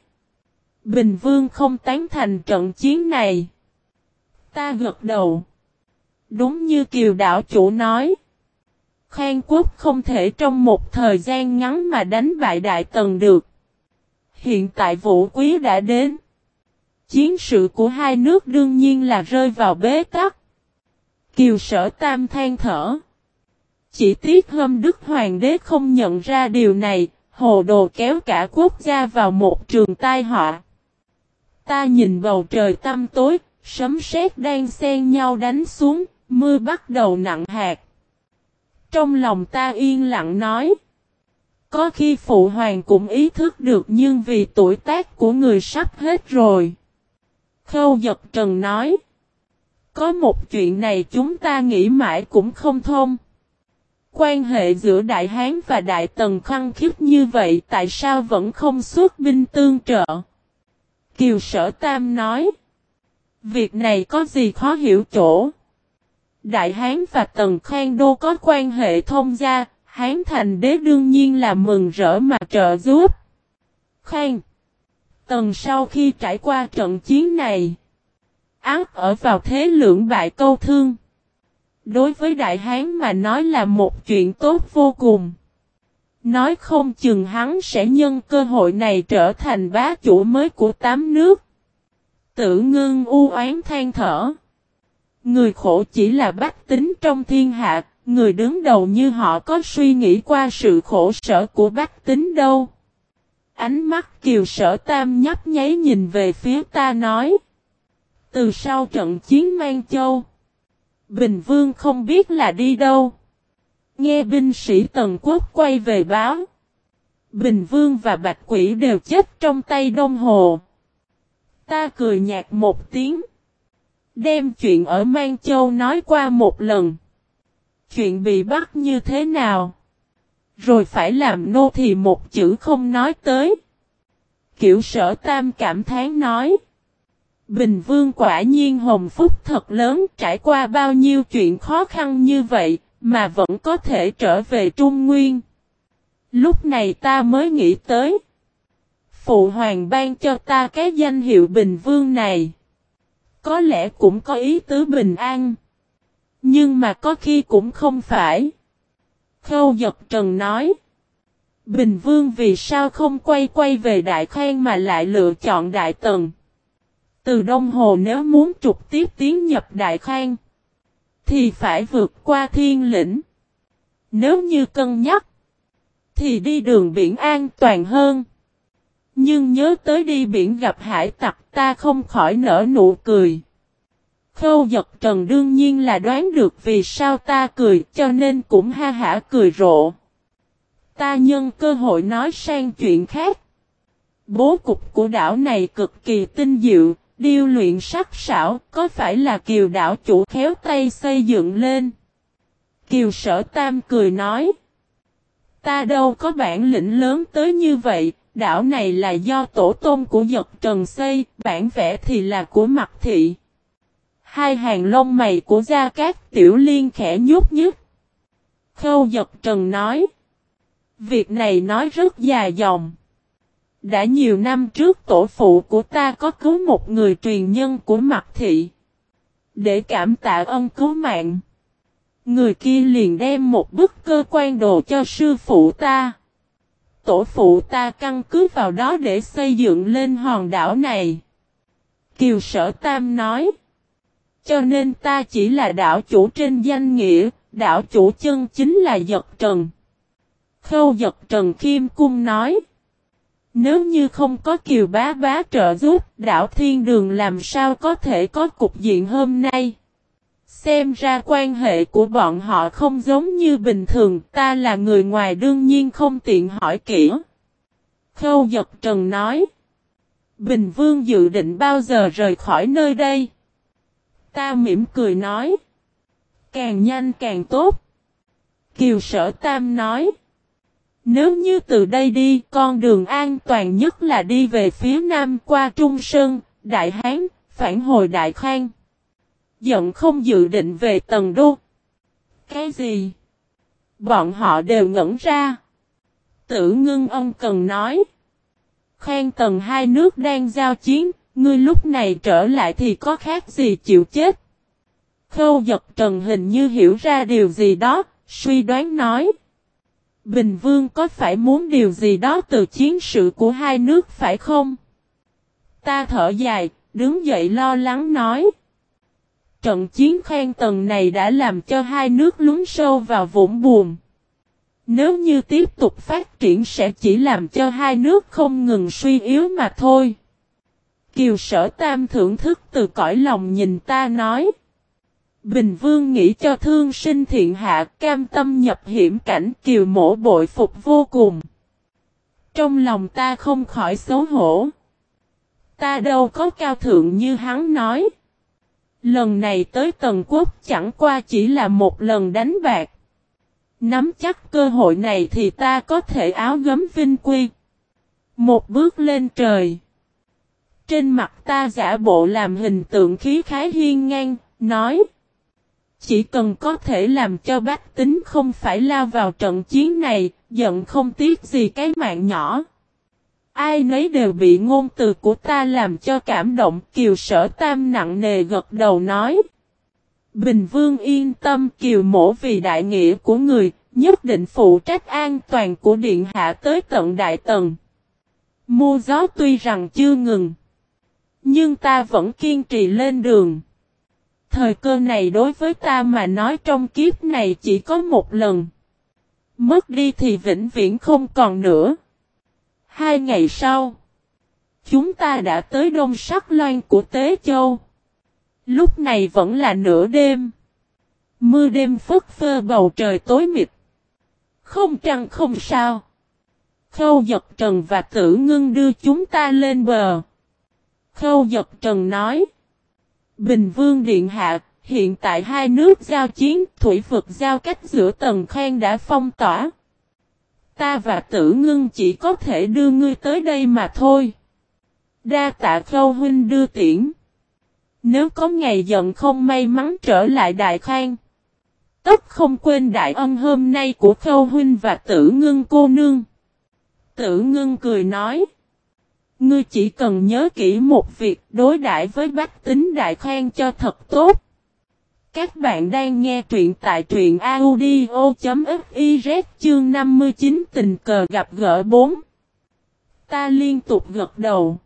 Speaker 1: Bình Vương không tán thành trận chiến này. Ta gật đầu. Đúng như Kiều đảo chủ nói. Khang quốc không thể trong một thời gian ngắn mà đánh bại Đại Tần được. Hiện tại vũ quý đã đến. Chiến sự của hai nước đương nhiên là rơi vào bế tắc. Kiều sở tam than thở. Chỉ tiếc hôm Đức Hoàng đế không nhận ra điều này, hồ đồ kéo cả quốc gia vào một trường tai họa. Ta nhìn bầu trời tăm tối, sấm sét đang xen nhau đánh xuống, mưa bắt đầu nặng hạt. Trong lòng ta yên lặng nói. Có khi phụ hoàng cũng ý thức được nhưng vì tuổi tác của người sắp hết rồi. Khâu giật trần nói. Có một chuyện này chúng ta nghĩ mãi cũng không thông. Quan hệ giữa Đại Hán và Đại Tần khăng khiếp như vậy tại sao vẫn không xuất binh tương trợ? Kiều Sở Tam nói. Việc này có gì khó hiểu chỗ? Đại Hán và Tần Khang Đô có quan hệ thông gia, Hán thành đế đương nhiên là mừng rỡ mà trợ giúp. Khang Tần sau khi trải qua trận chiến này, áp ở vào thế lưỡng bại câu thương. Đối với Đại Hán mà nói là một chuyện tốt vô cùng. Nói không chừng hắn sẽ nhân cơ hội này trở thành bá chủ mới của tám nước. Tử ngưng u oán than thở. Người khổ chỉ là bách tính trong thiên hạ, người đứng đầu như họ có suy nghĩ qua sự khổ sở của bách tính đâu. Ánh mắt kiều sở tam nhấp nháy nhìn về phía ta nói. Từ sau trận chiến Mang Châu, Bình Vương không biết là đi đâu. Nghe binh sĩ Tần Quốc quay về báo. Bình Vương và Bạch Quỷ đều chết trong tay Đông Hồ. Ta cười nhạt một tiếng. Đem chuyện ở Mang Châu nói qua một lần. Chuyện bị bắt như thế nào? Rồi phải làm nô thì một chữ không nói tới. Kiểu sở tam cảm thán nói. Bình Vương quả nhiên hồng phúc thật lớn, trải qua bao nhiêu chuyện khó khăn như vậy mà vẫn có thể trở về Trung Nguyên. Lúc này ta mới nghĩ tới. Phụ hoàng ban cho ta cái danh hiệu Bình Vương này. Có lẽ cũng có ý tứ bình an. Nhưng mà có khi cũng không phải. Khâu giật trần nói. Bình Vương vì sao không quay quay về Đại Khang mà lại lựa chọn Đại Tần? Từ Đông Hồ nếu muốn trục tiếp tiến nhập Đại Khang, thì phải vượt qua thiên lĩnh. Nếu như cân nhắc, thì đi đường biển an toàn hơn. Nhưng nhớ tới đi biển gặp hải tặc ta không khỏi nở nụ cười. Khâu giật trần đương nhiên là đoán được vì sao ta cười cho nên cũng ha hả cười rộ. Ta nhân cơ hội nói sang chuyện khác. Bố cục của đảo này cực kỳ tinh diệu, điêu luyện sắc sảo, có phải là kiều đảo chủ khéo tay xây dựng lên? Kiều sở tam cười nói. Ta đâu có bản lĩnh lớn tới như vậy, đảo này là do tổ tôn của giật trần xây, bản vẽ thì là của mặt thị. Hai hàng lông mày của Gia Cát Tiểu Liên khẽ nhút nhứt. Khâu giật trần nói. Việc này nói rất dài dòng. Đã nhiều năm trước tổ phụ của ta có cứu một người truyền nhân của mặt thị. Để cảm tạ ân cứu mạng. Người kia liền đem một bức cơ quan đồ cho sư phụ ta. Tổ phụ ta căn cứ vào đó để xây dựng lên hòn đảo này. Kiều sở tam nói. Cho nên ta chỉ là đảo chủ trên danh nghĩa, đảo chủ chân chính là giật trần. Khâu giật trần Kim Cung nói. Nếu như không có kiều bá bá trợ giúp, đảo thiên đường làm sao có thể có cục diện hôm nay. Xem ra quan hệ của bọn họ không giống như bình thường, ta là người ngoài đương nhiên không tiện hỏi kỹ. Khâu giật trần nói. Bình Vương dự định bao giờ rời khỏi nơi đây? Ta mỉm cười nói. Càng nhanh càng tốt. Kiều sở tam nói. Nếu như từ đây đi, con đường an toàn nhất là đi về phía nam qua Trung Sơn, Đại Hán, phản hồi Đại Khang. Giận không dự định về tầng Đô. Cái gì? Bọn họ đều ngẩn ra. Tử ngưng ông cần nói. khen tầng hai nước đang giao chiến, ngươi lúc này trở lại thì có khác gì chịu chết. Khâu giật trần hình như hiểu ra điều gì đó, suy đoán nói. Bình Vương có phải muốn điều gì đó từ chiến sự của hai nước phải không? Ta thở dài, đứng dậy lo lắng nói. Trận chiến khen tầng này đã làm cho hai nước lún sâu vào vũng buồn. Nếu như tiếp tục phát triển sẽ chỉ làm cho hai nước không ngừng suy yếu mà thôi. Kiều sở tam thưởng thức từ cõi lòng nhìn ta nói. Bình Vương nghĩ cho thương sinh thiện hạ cam tâm nhập hiểm cảnh kiều mổ bội phục vô cùng. Trong lòng ta không khỏi xấu hổ. Ta đâu có cao thượng như hắn nói. Lần này tới Tần Quốc chẳng qua chỉ là một lần đánh bạc. Nắm chắc cơ hội này thì ta có thể áo gấm vinh quy. Một bước lên trời. Trên mặt ta giả bộ làm hình tượng khí khái hiên ngang, nói. Chỉ cần có thể làm cho bách tính không phải lao vào trận chiến này, giận không tiếc gì cái mạng nhỏ. Ai nấy đều bị ngôn từ của ta làm cho cảm động kiều sở tam nặng nề gật đầu nói. Bình vương yên tâm kiều mổ vì đại nghĩa của người, nhất định phụ trách an toàn của điện hạ tới tận đại tầng. Mưa gió tuy rằng chưa ngừng, nhưng ta vẫn kiên trì lên đường. Thời cơ này đối với ta mà nói trong kiếp này chỉ có một lần. Mất đi thì vĩnh viễn không còn nữa. Hai ngày sau, chúng ta đã tới đông sắc loan của Tế Châu. Lúc này vẫn là nửa đêm. Mưa đêm phất phơ bầu trời tối mịt. Không trăng không sao. Khâu giật trần và tử ngưng đưa chúng ta lên bờ. Khâu giật trần nói. Bình Vương Điện Hạ, hiện tại hai nước giao chiến, thủy vực giao cách giữa tầng khen đã phong tỏa. Ta và tử ngưng chỉ có thể đưa ngươi tới đây mà thôi. Đa tạ khâu huynh đưa tiễn. Nếu có ngày giận không may mắn trở lại đại khang. Tất không quên đại ân hôm nay của khâu huynh và tử ngưng cô nương. Tử ngưng cười nói. Ngươi chỉ cần nhớ kỹ một việc đối đãi với bách tính đại khang cho thật tốt. Các bạn đang nghe truyện tại truyện audio.fiz chương 59 tình cờ gặp gỡ 4. Ta liên tục gật đầu.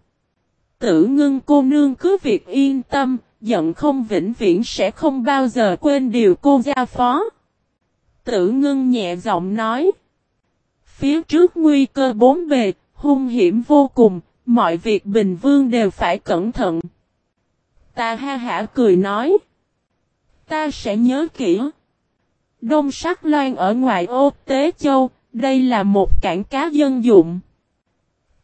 Speaker 1: Tử ngưng cô nương cứ việc yên tâm, giận không vĩnh viễn sẽ không bao giờ quên điều cô gia phó. Tử ngưng nhẹ giọng nói. Phía trước nguy cơ bốn bề, hung hiểm vô cùng, mọi việc Bình Vương đều phải cẩn thận. Ta ha hả cười nói. Ta sẽ nhớ kỹ. Đông sắc loan ở ngoài ô Tế Châu, đây là một cảng cá dân dụng.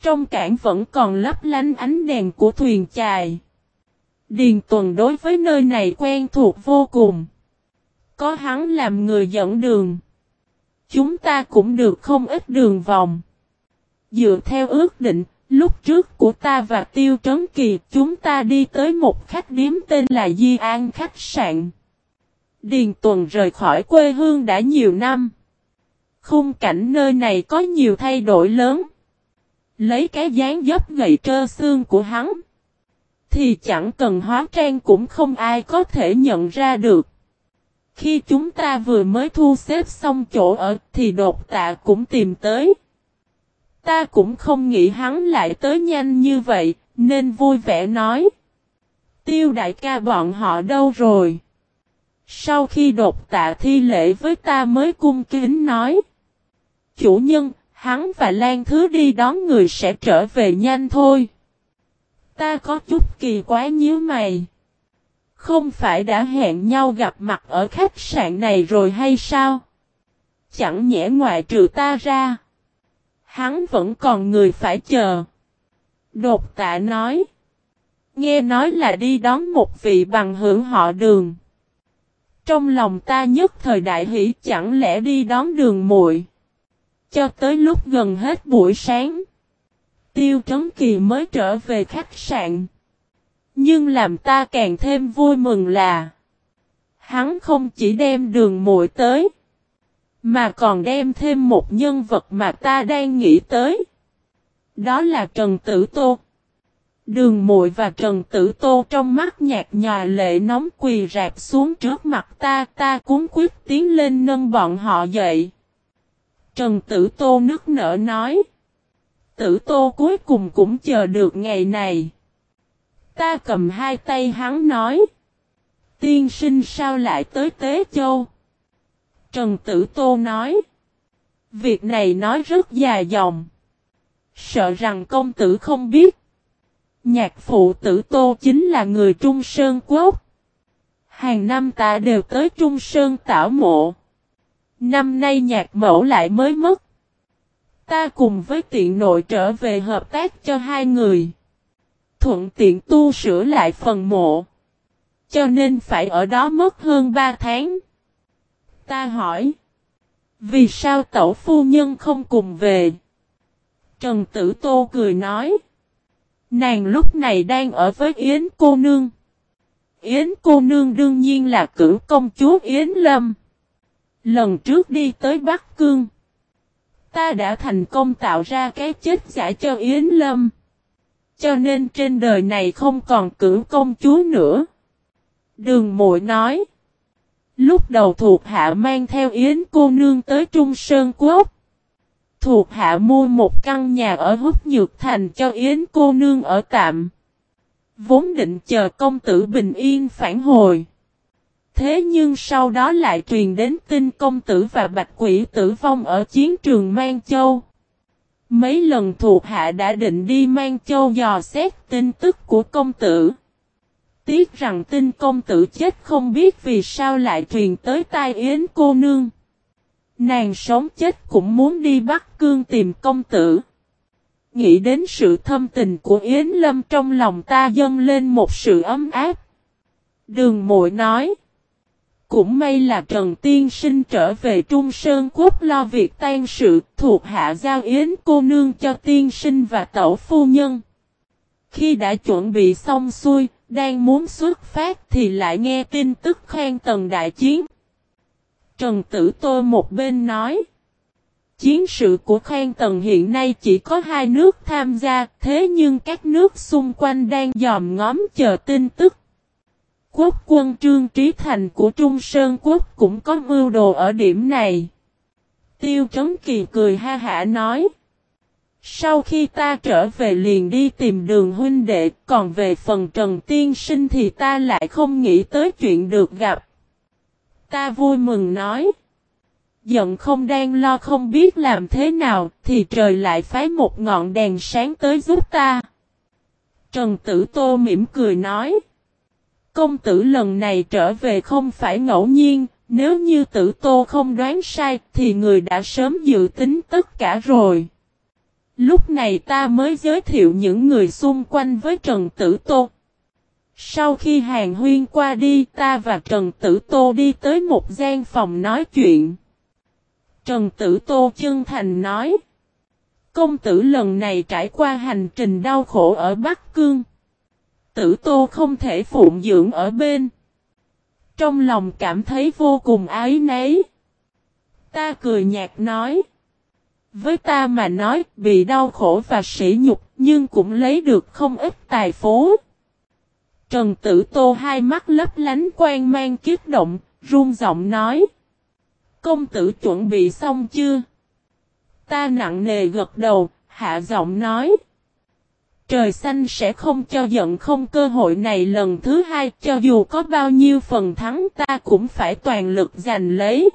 Speaker 1: Trong cảng vẫn còn lấp lánh ánh đèn của thuyền chài. Điền Tuần đối với nơi này quen thuộc vô cùng. Có hắn làm người dẫn đường. Chúng ta cũng được không ít đường vòng. Dựa theo ước định, lúc trước của ta và Tiêu Trấn Kỳ, chúng ta đi tới một khách điếm tên là Di An Khách Sạn. Điền Tuần rời khỏi quê hương đã nhiều năm. Khung cảnh nơi này có nhiều thay đổi lớn. Lấy cái dáng dấp gầy trơ xương của hắn. Thì chẳng cần hóa trang cũng không ai có thể nhận ra được. Khi chúng ta vừa mới thu xếp xong chỗ ở thì đột tạ cũng tìm tới. Ta cũng không nghĩ hắn lại tới nhanh như vậy, nên vui vẻ nói. Tiêu đại ca bọn họ đâu rồi? Sau khi đột tạ thi lễ với ta mới cung kính nói. Chủ nhân, hắn và Lan Thứ đi đón người sẽ trở về nhanh thôi. Ta có chút kỳ quá nhíu mày. Không phải đã hẹn nhau gặp mặt ở khách sạn này rồi hay sao? Chẳng nhẽ ngoại trừ ta ra. Hắn vẫn còn người phải chờ. Đột tạ nói. Nghe nói là đi đón một vị bằng hưởng họ đường. Trong lòng ta nhất thời đại hỷ, chẳng lẽ đi đón đường muội Cho tới lúc gần hết buổi sáng. Tiêu Trấn Kỳ mới trở về khách sạn. Nhưng làm ta càng thêm vui mừng là, Hắn không chỉ đem đường muội tới, Mà còn đem thêm một nhân vật mà ta đang nghĩ tới Đó là Trần Tử Tô Đường muội và Trần Tử Tô trong mắt nhạt nhòa lệ nóng quỳ rạp xuống trước mặt ta Ta cuốn quyết tiến lên nâng bọn họ dậy Trần Tử Tô nước nở nói, Tử Tô cuối cùng cũng chờ được ngày này Ta cầm hai tay hắn nói. Tiên sinh sao lại tới Tế Châu? Trần Tử Tô nói. Việc này nói rất dài dòng. Sợ rằng công tử không biết. Nhạc phụ tử Tô chính là người Trung Sơn Quốc. Hàng năm ta đều tới Trung Sơn tảo mộ. Năm nay nhạc mẫu lại mới mất. Ta cùng với tiện nội trở về hợp tác cho hai người thuận tiện tu sửa lại phần mộ. Cho nên phải ở đó mất hơn 3 tháng. Ta hỏi. Vì sao tẩu phu nhân không cùng về? Trần Tử Tô cười nói. Nàng lúc này đang ở với Yến cô nương. Yến cô nương đương nhiên là cử công chúa Yến Lâm. Lần trước đi tới Bắc Cương. Ta đã thành công tạo ra cái chết giả cho Yến Lâm. Cho nên trên đời này không còn cử công chúa nữa. Đường muội nói. Lúc đầu thuộc hạ mang theo Yến cô nương tới Trung Sơn Quốc. Thuộc hạ mua một căn nhà ở Húc Nhược Thành cho Yến cô nương ở tạm. Vốn định chờ công tử bình yên phản hồi. Thế nhưng sau đó lại truyền đến tin công tử và bạch quỷ tử vong ở chiến trường Mang Châu. Mấy lần thuộc hạ đã định đi mang châu dò xét tin tức của công tử. Tiếc rằng tin công tử chết không biết vì sao lại truyền tới tai yến cô nương. Nàng sống chết cũng muốn đi bắt cương tìm công tử. nghĩ đến sự thâm tình của Yến Lâm trong lòng ta dâng lên một sự ấm áp. Đường muội nói. Cũng may là Trần Tiên Sinh trở về Trung Sơn Quốc lo việc tan sự thuộc hạ giao Yến cô nương cho Tiên Sinh và Tẩu Phu Nhân. Khi đã chuẩn bị xong xuôi, đang muốn xuất phát thì lại nghe tin tức khen tần đại chiến. Trần Tử Tô một bên nói. Chiến sự của Khang Tần hiện nay chỉ có hai nước tham gia, thế nhưng các nước xung quanh đang dòm ngóm chờ tin tức. Quốc quân Trương Trí Thành của Trung Sơn Quốc cũng có mưu đồ ở điểm này. Tiêu Trấn Kỳ cười ha hả nói. Sau khi ta trở về liền đi tìm đường huynh đệ, còn về phần Trần Tiên Sinh thì ta lại không nghĩ tới chuyện được gặp. Ta vui mừng nói. Giận không đang lo không biết làm thế nào, thì trời lại phái một ngọn đèn sáng tới giúp ta. Trần Tử Tô mỉm cười nói. Công tử lần này trở về không phải ngẫu nhiên, nếu như tử tô không đoán sai thì người đã sớm dự tính tất cả rồi. Lúc này ta mới giới thiệu những người xung quanh với Trần Tử Tô. Sau khi hàng huyên qua đi, ta và Trần Tử Tô đi tới một gian phòng nói chuyện. Trần Tử Tô chân thành nói. Công tử lần này trải qua hành trình đau khổ ở Bắc Cương. Tử Tô không thể phụng dưỡng ở bên. Trong lòng cảm thấy vô cùng ái nấy. Ta cười nhạt nói. Với ta mà nói, bị đau khổ và sỉ nhục nhưng cũng lấy được không ít tài phố. Trần Tử Tô hai mắt lấp lánh quan mang kiết động, run giọng nói. Công tử chuẩn bị xong chưa? Ta nặng nề gật đầu, hạ giọng nói. Trời xanh sẽ không cho giận không cơ hội này lần thứ hai cho dù có bao nhiêu phần thắng ta cũng phải toàn lực giành lấy.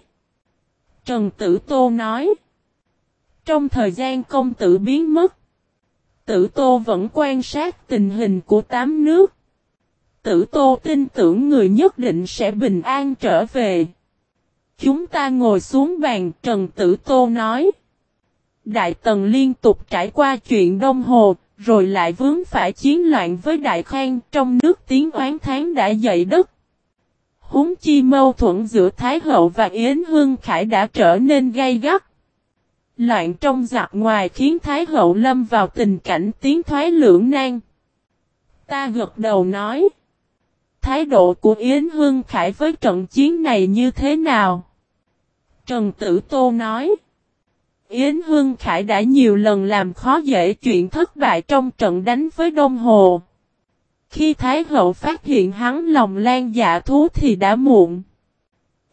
Speaker 1: Trần Tử Tô nói. Trong thời gian công tử biến mất, Tử Tô vẫn quan sát tình hình của tám nước. Tử Tô tin tưởng người nhất định sẽ bình an trở về. Chúng ta ngồi xuống bàn Trần Tử Tô nói. Đại Tần liên tục trải qua chuyện Đông Hồ, rồi lại vướng phải chiến loạn với Đại Khang trong nước tiếng oán tháng đã dậy đất. Húng chi mâu thuẫn giữa Thái Hậu và Yến Hương Khải đã trở nên gay gắt. Loạn trong giặc ngoài khiến Thái Hậu lâm vào tình cảnh tiến thoái lưỡng nan. Ta gật đầu nói. Thái độ của Yến Hương Khải với trận chiến này như thế nào? Trần Tử Tô nói. Yến Hương Khải đã nhiều lần làm khó dễ chuyện thất bại trong trận đánh với Đông Hồ. Khi Thái Hậu phát hiện hắn lòng lan dạ thú thì đã muộn.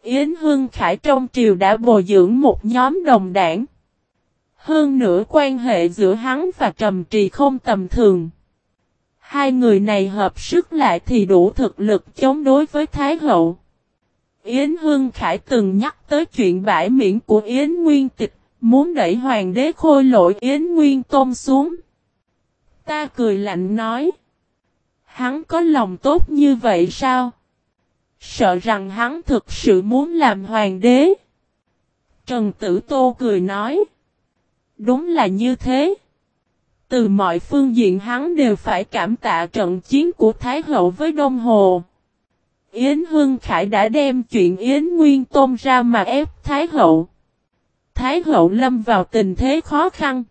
Speaker 1: Yến Hương Khải trong triều đã bồi dưỡng một nhóm đồng đảng. Hơn nữa quan hệ giữa hắn và Trầm Trì không tầm thường. Hai người này hợp sức lại thì đủ thực lực chống đối với Thái Hậu. Yến Hương Khải từng nhắc tới chuyện bãi miễn của Yến Nguyên Tịch, muốn đẩy hoàng đế khôi lỗi Yến Nguyên Tôn xuống. Ta cười lạnh nói. Hắn có lòng tốt như vậy sao? Sợ rằng hắn thực sự muốn làm hoàng đế. Trần Tử Tô cười nói. Đúng là như thế. Từ mọi phương diện hắn đều phải cảm tạ trận chiến của Thái Hậu với Đông Hồ. Yến Hương Khải đã đem chuyện Yến Nguyên Tôn ra mà ép Thái Hậu. Thái Hậu lâm vào tình thế khó khăn.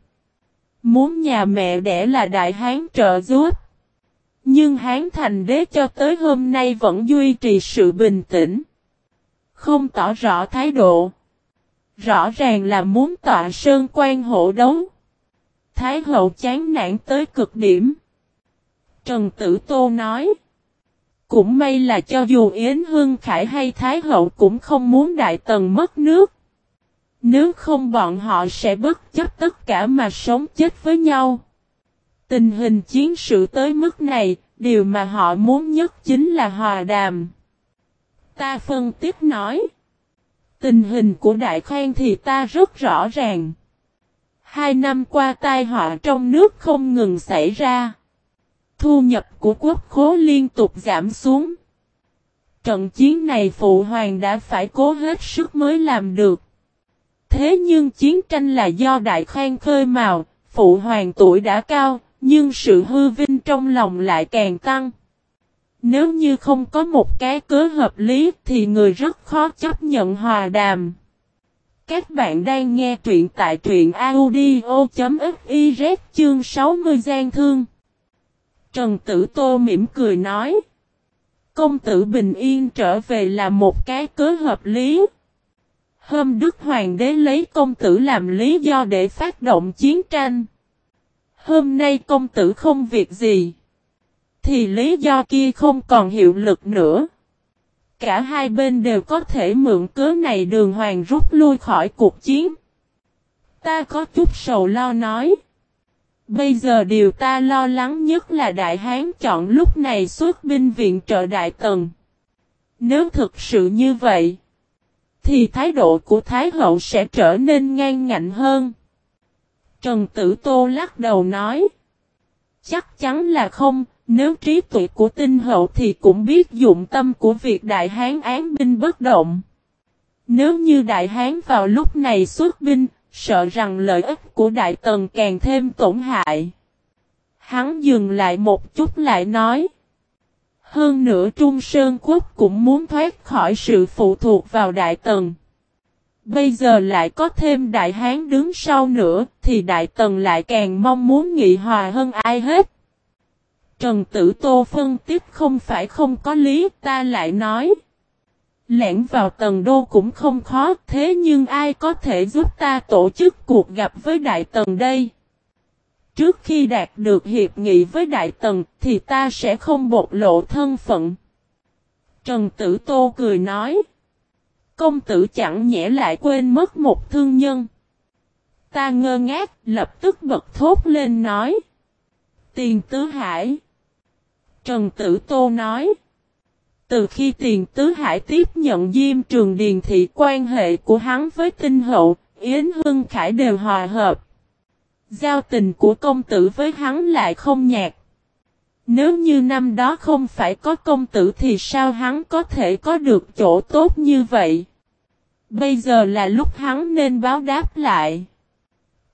Speaker 1: Muốn nhà mẹ đẻ là Đại Hán trợ giúp. Nhưng Hán thành đế cho tới hôm nay vẫn duy trì sự bình tĩnh. Không tỏ rõ thái độ. Rõ ràng là muốn tọa sơn quan hộ đấu. Thái hậu chán nản tới cực điểm. Trần Tử Tô nói. Cũng may là cho dù Yến Hương Khải hay Thái hậu cũng không muốn Đại Tần mất nước. Nếu không bọn họ sẽ bất chấp tất cả mà sống chết với nhau. Tình hình chiến sự tới mức này, điều mà họ muốn nhất chính là hòa đàm. Ta phân tiếp nói. Tình hình của Đại Khoan thì ta rất rõ ràng. Hai năm qua tai họa trong nước không ngừng xảy ra. Thu nhập của quốc khố liên tục giảm xuống. Trận chiến này Phụ Hoàng đã phải cố hết sức mới làm được. Thế nhưng chiến tranh là do Đại Khang khơi mào, phụ hoàng tuổi đã cao, nhưng sự hư vinh trong lòng lại càng tăng. Nếu như không có một cái cớ hợp lý thì người rất khó chấp nhận hòa đàm. Các bạn đang nghe truyện tại truyện audio.fiz chương 60 gian thương. Trần Tử Tô mỉm cười nói. Công tử bình yên trở về là một cái cớ hợp lý. Hôm Đức Hoàng đế lấy công tử làm lý do để phát động chiến tranh. Hôm nay công tử không việc gì. Thì lý do kia không còn hiệu lực nữa. Cả hai bên đều có thể mượn cớ này đường hoàng rút lui khỏi cuộc chiến. Ta có chút sầu lo nói. Bây giờ điều ta lo lắng nhất là Đại Hán chọn lúc này xuất binh viện trợ Đại Tần. Nếu thực sự như vậy, thì thái độ của Thái Hậu sẽ trở nên ngang ngạnh hơn. Trần Tử Tô lắc đầu nói. Chắc chắn là không, nếu trí tuệ của tinh hậu thì cũng biết dụng tâm của việc Đại Hán án binh bất động. Nếu như Đại Hán vào lúc này xuất binh, sợ rằng lợi ích của Đại Tần càng thêm tổn hại. Hắn dừng lại một chút lại nói. Hơn nữa Trung Sơn Quốc cũng muốn thoát khỏi sự phụ thuộc vào Đại Tần. Bây giờ lại có thêm Đại Hán đứng sau nữa thì Đại Tần lại càng mong muốn nghị hòa hơn ai hết. Trần Tử Tô phân tích không phải không có lý, ta lại nói. Lẻn vào tầng đô cũng không khó, thế nhưng ai có thể giúp ta tổ chức cuộc gặp với Đại Tần đây? Trước khi đạt được hiệp nghị với Đại Tần thì ta sẽ không bộc lộ thân phận. Trần Tử Tô cười nói. Công tử chẳng nhẽ lại quên mất một thương nhân. Ta ngơ ngác, lập tức bật thốt lên nói. Tiền tứ hải. Trần Tử Tô nói. Từ khi tiền tứ hải tiếp nhận Diêm Trường Điền thị quan hệ của hắn với tinh hậu, Yến Hưng Khải đều hòa hợp. Giao tình của công tử với hắn lại không nhạt. Nếu như năm đó không phải có công tử thì sao hắn có thể có được chỗ tốt như vậy? Bây giờ là lúc hắn nên báo đáp lại.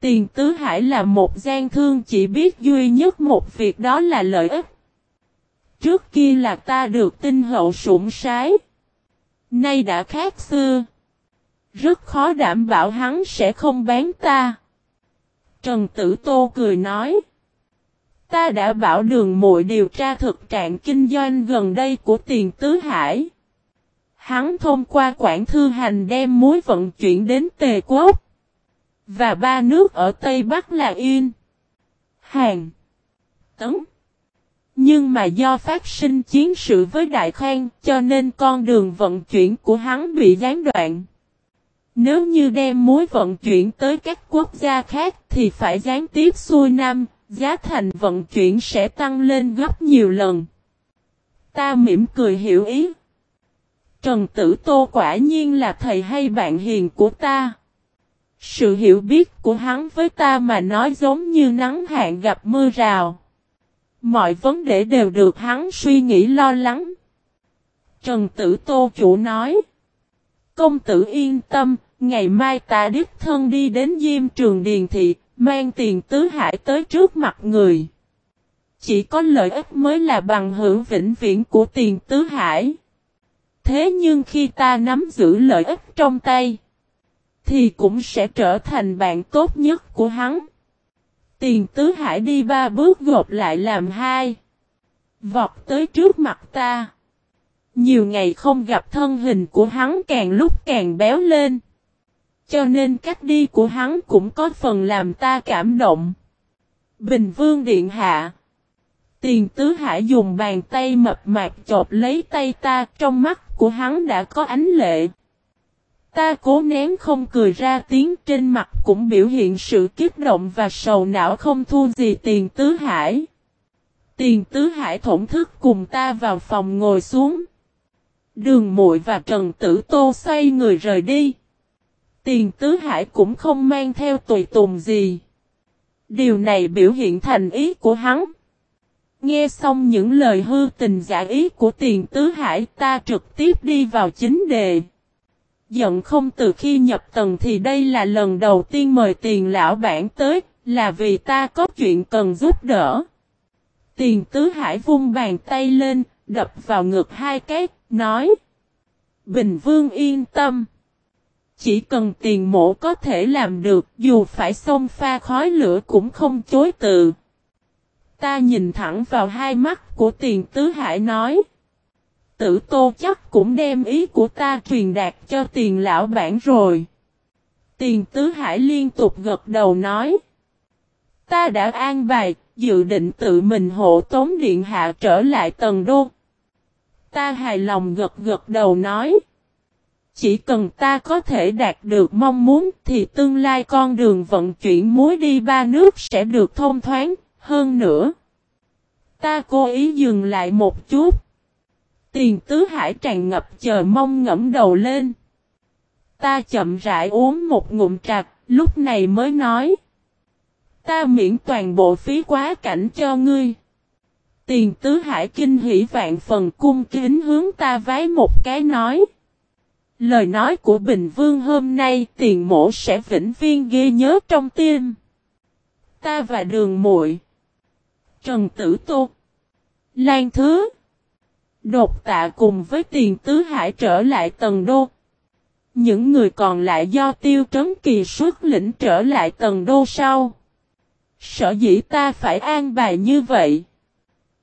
Speaker 1: Tiền tứ hải là một gian thương chỉ biết duy nhất một việc đó là lợi ích. Trước kia là ta được tinh hậu sủng sái. Nay đã khác xưa. Rất khó đảm bảo hắn sẽ không bán ta. Trần Tử Tô cười nói. Ta đã bảo đường muội điều tra thực trạng kinh doanh gần đây của tiền tứ hải. Hắn thông qua quản thư hành đem muối vận chuyển đến Tề Quốc. Và ba nước ở Tây Bắc là Yên, Hàn, Tấn. Nhưng mà do phát sinh chiến sự với Đại Khang cho nên con đường vận chuyển của hắn bị gián đoạn. Nếu như đem muối vận chuyển tới các quốc gia khác thì phải gián tiếp xuôi nam, giá thành vận chuyển sẽ tăng lên gấp nhiều lần. Ta mỉm cười hiểu ý. Trần Tử Tô quả nhiên là thầy hay bạn hiền của ta. Sự hiểu biết của hắn với ta mà nói giống như nắng hạn gặp mưa rào. Mọi vấn đề đều được hắn suy nghĩ lo lắng. Trần Tử Tô chủ nói. Công tử yên tâm, ngày mai ta đích thân đi đến Diêm Trường Điền Thị, mang tiền tứ hải tới trước mặt người. Chỉ có lợi ích mới là bằng hữu vĩnh viễn của tiền tứ hải. Thế nhưng khi ta nắm giữ lợi ích trong tay, thì cũng sẽ trở thành bạn tốt nhất của hắn. Tiền tứ hải đi ba bước gộp lại làm hai. Vọt tới trước mặt ta. Nhiều ngày không gặp thân hình của hắn càng lúc càng béo lên. Cho nên cách đi của hắn cũng có phần làm ta cảm động. Bình Vương Điện Hạ Tiền Tứ Hải dùng bàn tay mập mạp chộp lấy tay ta, trong mắt của hắn đã có ánh lệ. Ta cố nén không cười ra tiếng trên mặt cũng biểu hiện sự kiếp động và sầu não không thua gì tiền tứ hải. Tiền tứ hải thổn thức cùng ta vào phòng ngồi xuống. Đường muội và Trần Tử Tô xoay người rời đi. Tiền tứ hải cũng không mang theo tùy tùng gì. Điều này biểu hiện thành ý của hắn. Nghe xong những lời hư tình giả ý của tiền tứ hải, ta trực tiếp đi vào chính đề giận không từ khi nhập tầng thì đây là lần đầu tiên mời tiền lão bản tới, là vì ta có chuyện cần giúp đỡ. Tiền tứ hải vung bàn tay lên, đập vào ngực hai cái, nói. Bình vương yên tâm. Chỉ cần tiền mổ có thể làm được, dù phải xông pha khói lửa cũng không chối từ. Ta nhìn thẳng vào hai mắt của tiền tứ hải nói. Tử tô chắc cũng đem ý của ta truyền đạt cho tiền lão bản rồi. Tiền tứ hải liên tục gật đầu nói. Ta đã an bài, dự định tự mình hộ tống điện hạ trở lại tầng đô. Ta hài lòng gật gật đầu nói. Chỉ cần ta có thể đạt được mong muốn thì tương lai con đường vận chuyển muối đi ba nước sẽ được thông thoáng, hơn nữa. Ta cố ý dừng lại một chút. Tiền tứ hải tràn ngập chờ mong ngẫm đầu lên. Ta chậm rãi uống một ngụm trà, lúc này mới nói. Ta miễn toàn bộ phí quá cảnh cho ngươi. Tiền tứ hải kinh hỷ vạn phần cung kính hướng ta vái một cái nói. Lời nói của Bình Vương hôm nay tiền mổ sẽ vĩnh viên ghi nhớ trong tim. Ta và đường muội Trần Tử Tô. Lan Thứ. Đột tạ cùng với tiền tứ hải trở lại tầng đô. Những người còn lại do tiêu trấn kỳ xuất lĩnh trở lại tầng đô sau. Sở dĩ ta phải an bài như vậy.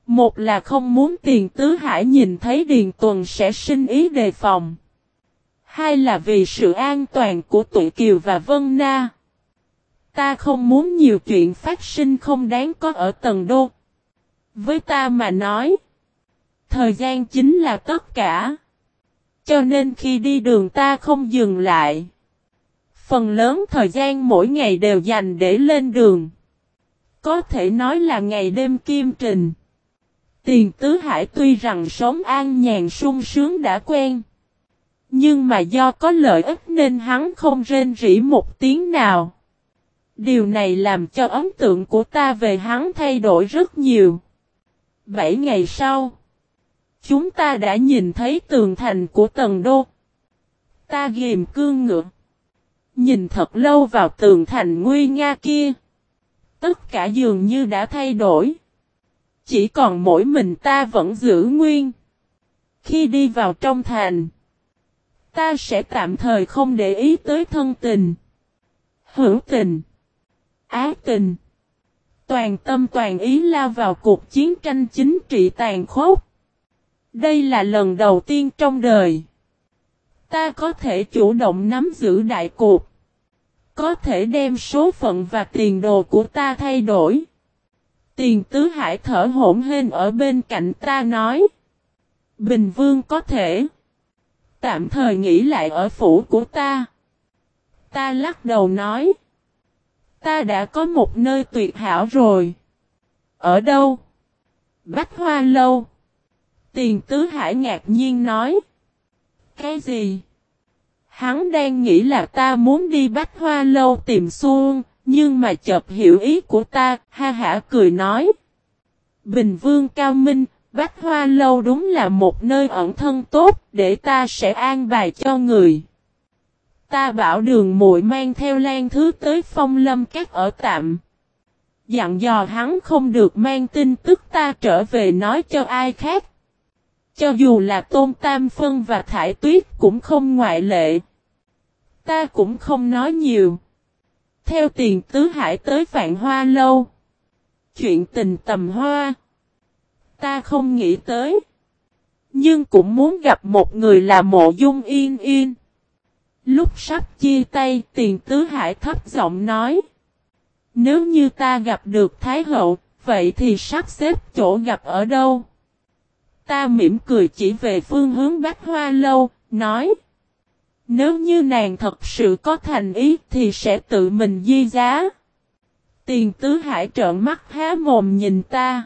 Speaker 1: Một là không muốn tiền tứ hải nhìn thấy Điền Tuần sẽ sinh ý đề phòng. Hai là vì sự an toàn của tụi Kiều và Vân Na. Ta không muốn nhiều chuyện phát sinh không đáng có ở tầng đô. Với ta mà nói. Thời gian chính là tất cả. Cho nên khi đi đường ta không dừng lại. Phần lớn thời gian mỗi ngày đều dành để lên đường. Có thể nói là ngày đêm kim trình. Tiền tứ hải tuy rằng sống an nhàn sung sướng đã quen. Nhưng mà do có lợi ích nên hắn không rên rỉ một tiếng nào. Điều này làm cho ấn tượng của ta về hắn thay đổi rất nhiều. Bảy ngày sau, chúng ta đã nhìn thấy tường thành của tầng đô. Ta ghiềm cương ngựa. Nhìn thật lâu vào tường thành nguy nga kia. Tất cả dường như đã thay đổi. Chỉ còn mỗi mình ta vẫn giữ nguyên. Khi đi vào trong thành, ta sẽ tạm thời không để ý tới thân tình, hữu tình, ác tình. Toàn tâm toàn ý lao vào cuộc chiến tranh chính trị tàn khốc. Đây là lần đầu tiên trong đời. Ta có thể chủ động nắm giữ đại cuộc. Có thể đem số phận và tiền đồ của ta thay đổi. Tiền tứ hải thở hổn hên ở bên cạnh ta nói. Bình vương có thể. Tạm thời nghỉ lại ở phủ của ta. Ta lắc đầu nói. Ta đã có một nơi tuyệt hảo rồi. Ở đâu? Bách hoa lâu. Tiền tứ hải ngạc nhiên nói. Cái gì? Hắn đang nghĩ là ta muốn đi bách hoa lâu tìm xuông, nhưng mà chợt hiểu ý của ta, ha hả cười nói. Bình vương cao minh, bách hoa lâu đúng là một nơi ẩn thân tốt, để ta sẽ an bài cho người. Ta bảo đường muội mang theo lan thứ tới phong lâm các ở tạm. Dặn dò hắn không được mang tin tức ta trở về nói cho ai khác. Cho dù là Tôn Tam Phân và Thải Tuyết cũng không ngoại lệ. Ta cũng không nói nhiều. Theo tiền tứ hải tới vạn hoa lâu. Chuyện tình tầm hoa. Ta không nghĩ tới. Nhưng cũng muốn gặp một người là mộ dung yên yên. Lúc sắp chia tay tiền tứ hải thấp giọng nói. Nếu như ta gặp được Thái Hậu, vậy thì sắp xếp chỗ gặp ở đâu? Ta mỉm cười chỉ về phương hướng Bách Hoa Lâu, nói. Nếu như nàng thật sự có thành ý thì sẽ tự mình di giá. Tiền tứ hải trợn mắt há mồm nhìn ta.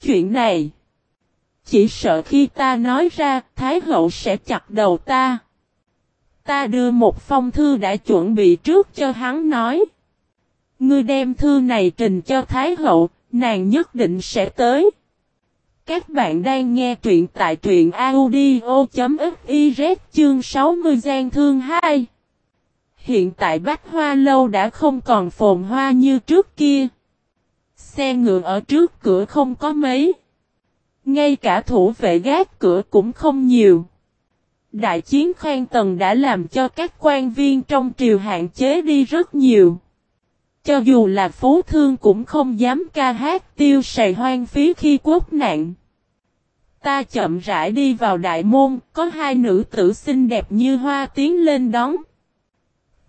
Speaker 1: Chuyện này. Chỉ sợ khi ta nói ra, Thái hậu sẽ chặt đầu ta. Ta đưa một phong thư đã chuẩn bị trước cho hắn nói. Ngươi đem thư này trình cho Thái hậu, nàng nhất định sẽ tới. Các bạn đang nghe truyện tại truyện audio.fiz chương 60 gian thương 2. Hiện tại Bách Hoa Lâu đã không còn phồn hoa như trước kia. Xe ngựa ở trước cửa không có mấy. Ngay cả thủ vệ gác cửa cũng không nhiều. Đại chiến khoan tần đã làm cho các quan viên trong triều hạn chế đi rất nhiều. Cho dù là phú thương cũng không dám ca hát tiêu sài hoang phí khi quốc nạn. Ta chậm rãi đi vào đại môn, có hai nữ tử xinh đẹp như hoa tiến lên đón.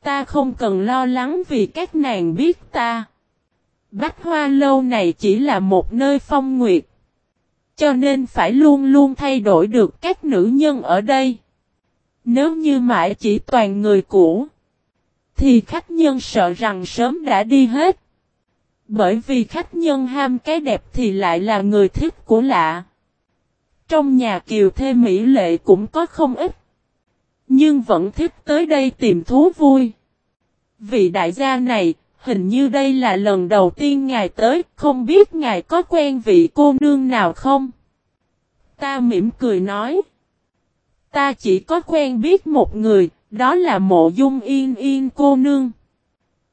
Speaker 1: Ta không cần lo lắng vì các nàng biết ta. Bách hoa lâu này chỉ là một nơi phong nguyệt. Cho nên phải luôn luôn thay đổi được các nữ nhân ở đây. Nếu như mãi chỉ toàn người cũ. Thì khách nhân sợ rằng sớm đã đi hết. Bởi vì khách nhân ham cái đẹp thì lại là người thích của lạ. Trong nhà kiều thê mỹ lệ cũng có không ít. Nhưng vẫn thích tới đây tìm thú vui. Vị đại gia này, hình như đây là lần đầu tiên ngài tới, không biết ngài có quen vị cô nương nào không? Ta mỉm cười nói. Ta chỉ có quen biết một người, đó là mộ dung yên yên cô nương.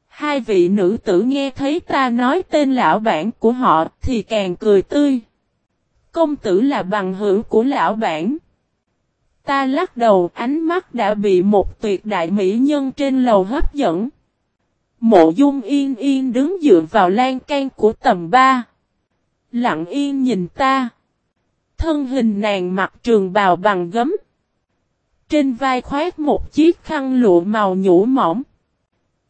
Speaker 1: Hai vị nữ tử nghe thấy ta nói tên lão bản của họ thì càng cười tươi. Công tử là bằng hữu của lão bản. Ta lắc đầu, ánh mắt đã bị một tuyệt đại mỹ nhân trên lầu hấp dẫn. Mộ dung yên yên đứng dựa vào lan can của tầm ba. Lặng yên nhìn ta. Thân hình nàng mặc trường bào bằng gấm. Trên vai khoét một chiếc khăn lụa màu nhũ mỏng.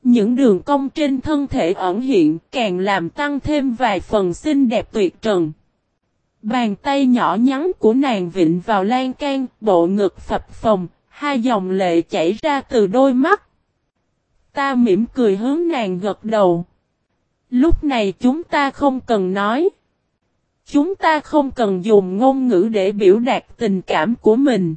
Speaker 1: Những đường cong trên thân thể ẩn hiện càng làm tăng thêm vài phần xinh đẹp tuyệt trần. Bàn tay nhỏ nhắn của nàng vịnh vào lan can, bộ ngực phập phồng, hai dòng lệ chảy ra từ đôi mắt. Ta mỉm cười hướng nàng gật đầu. Lúc này chúng ta không cần nói. Chúng ta không cần dùng ngôn ngữ để biểu đạt tình cảm của mình.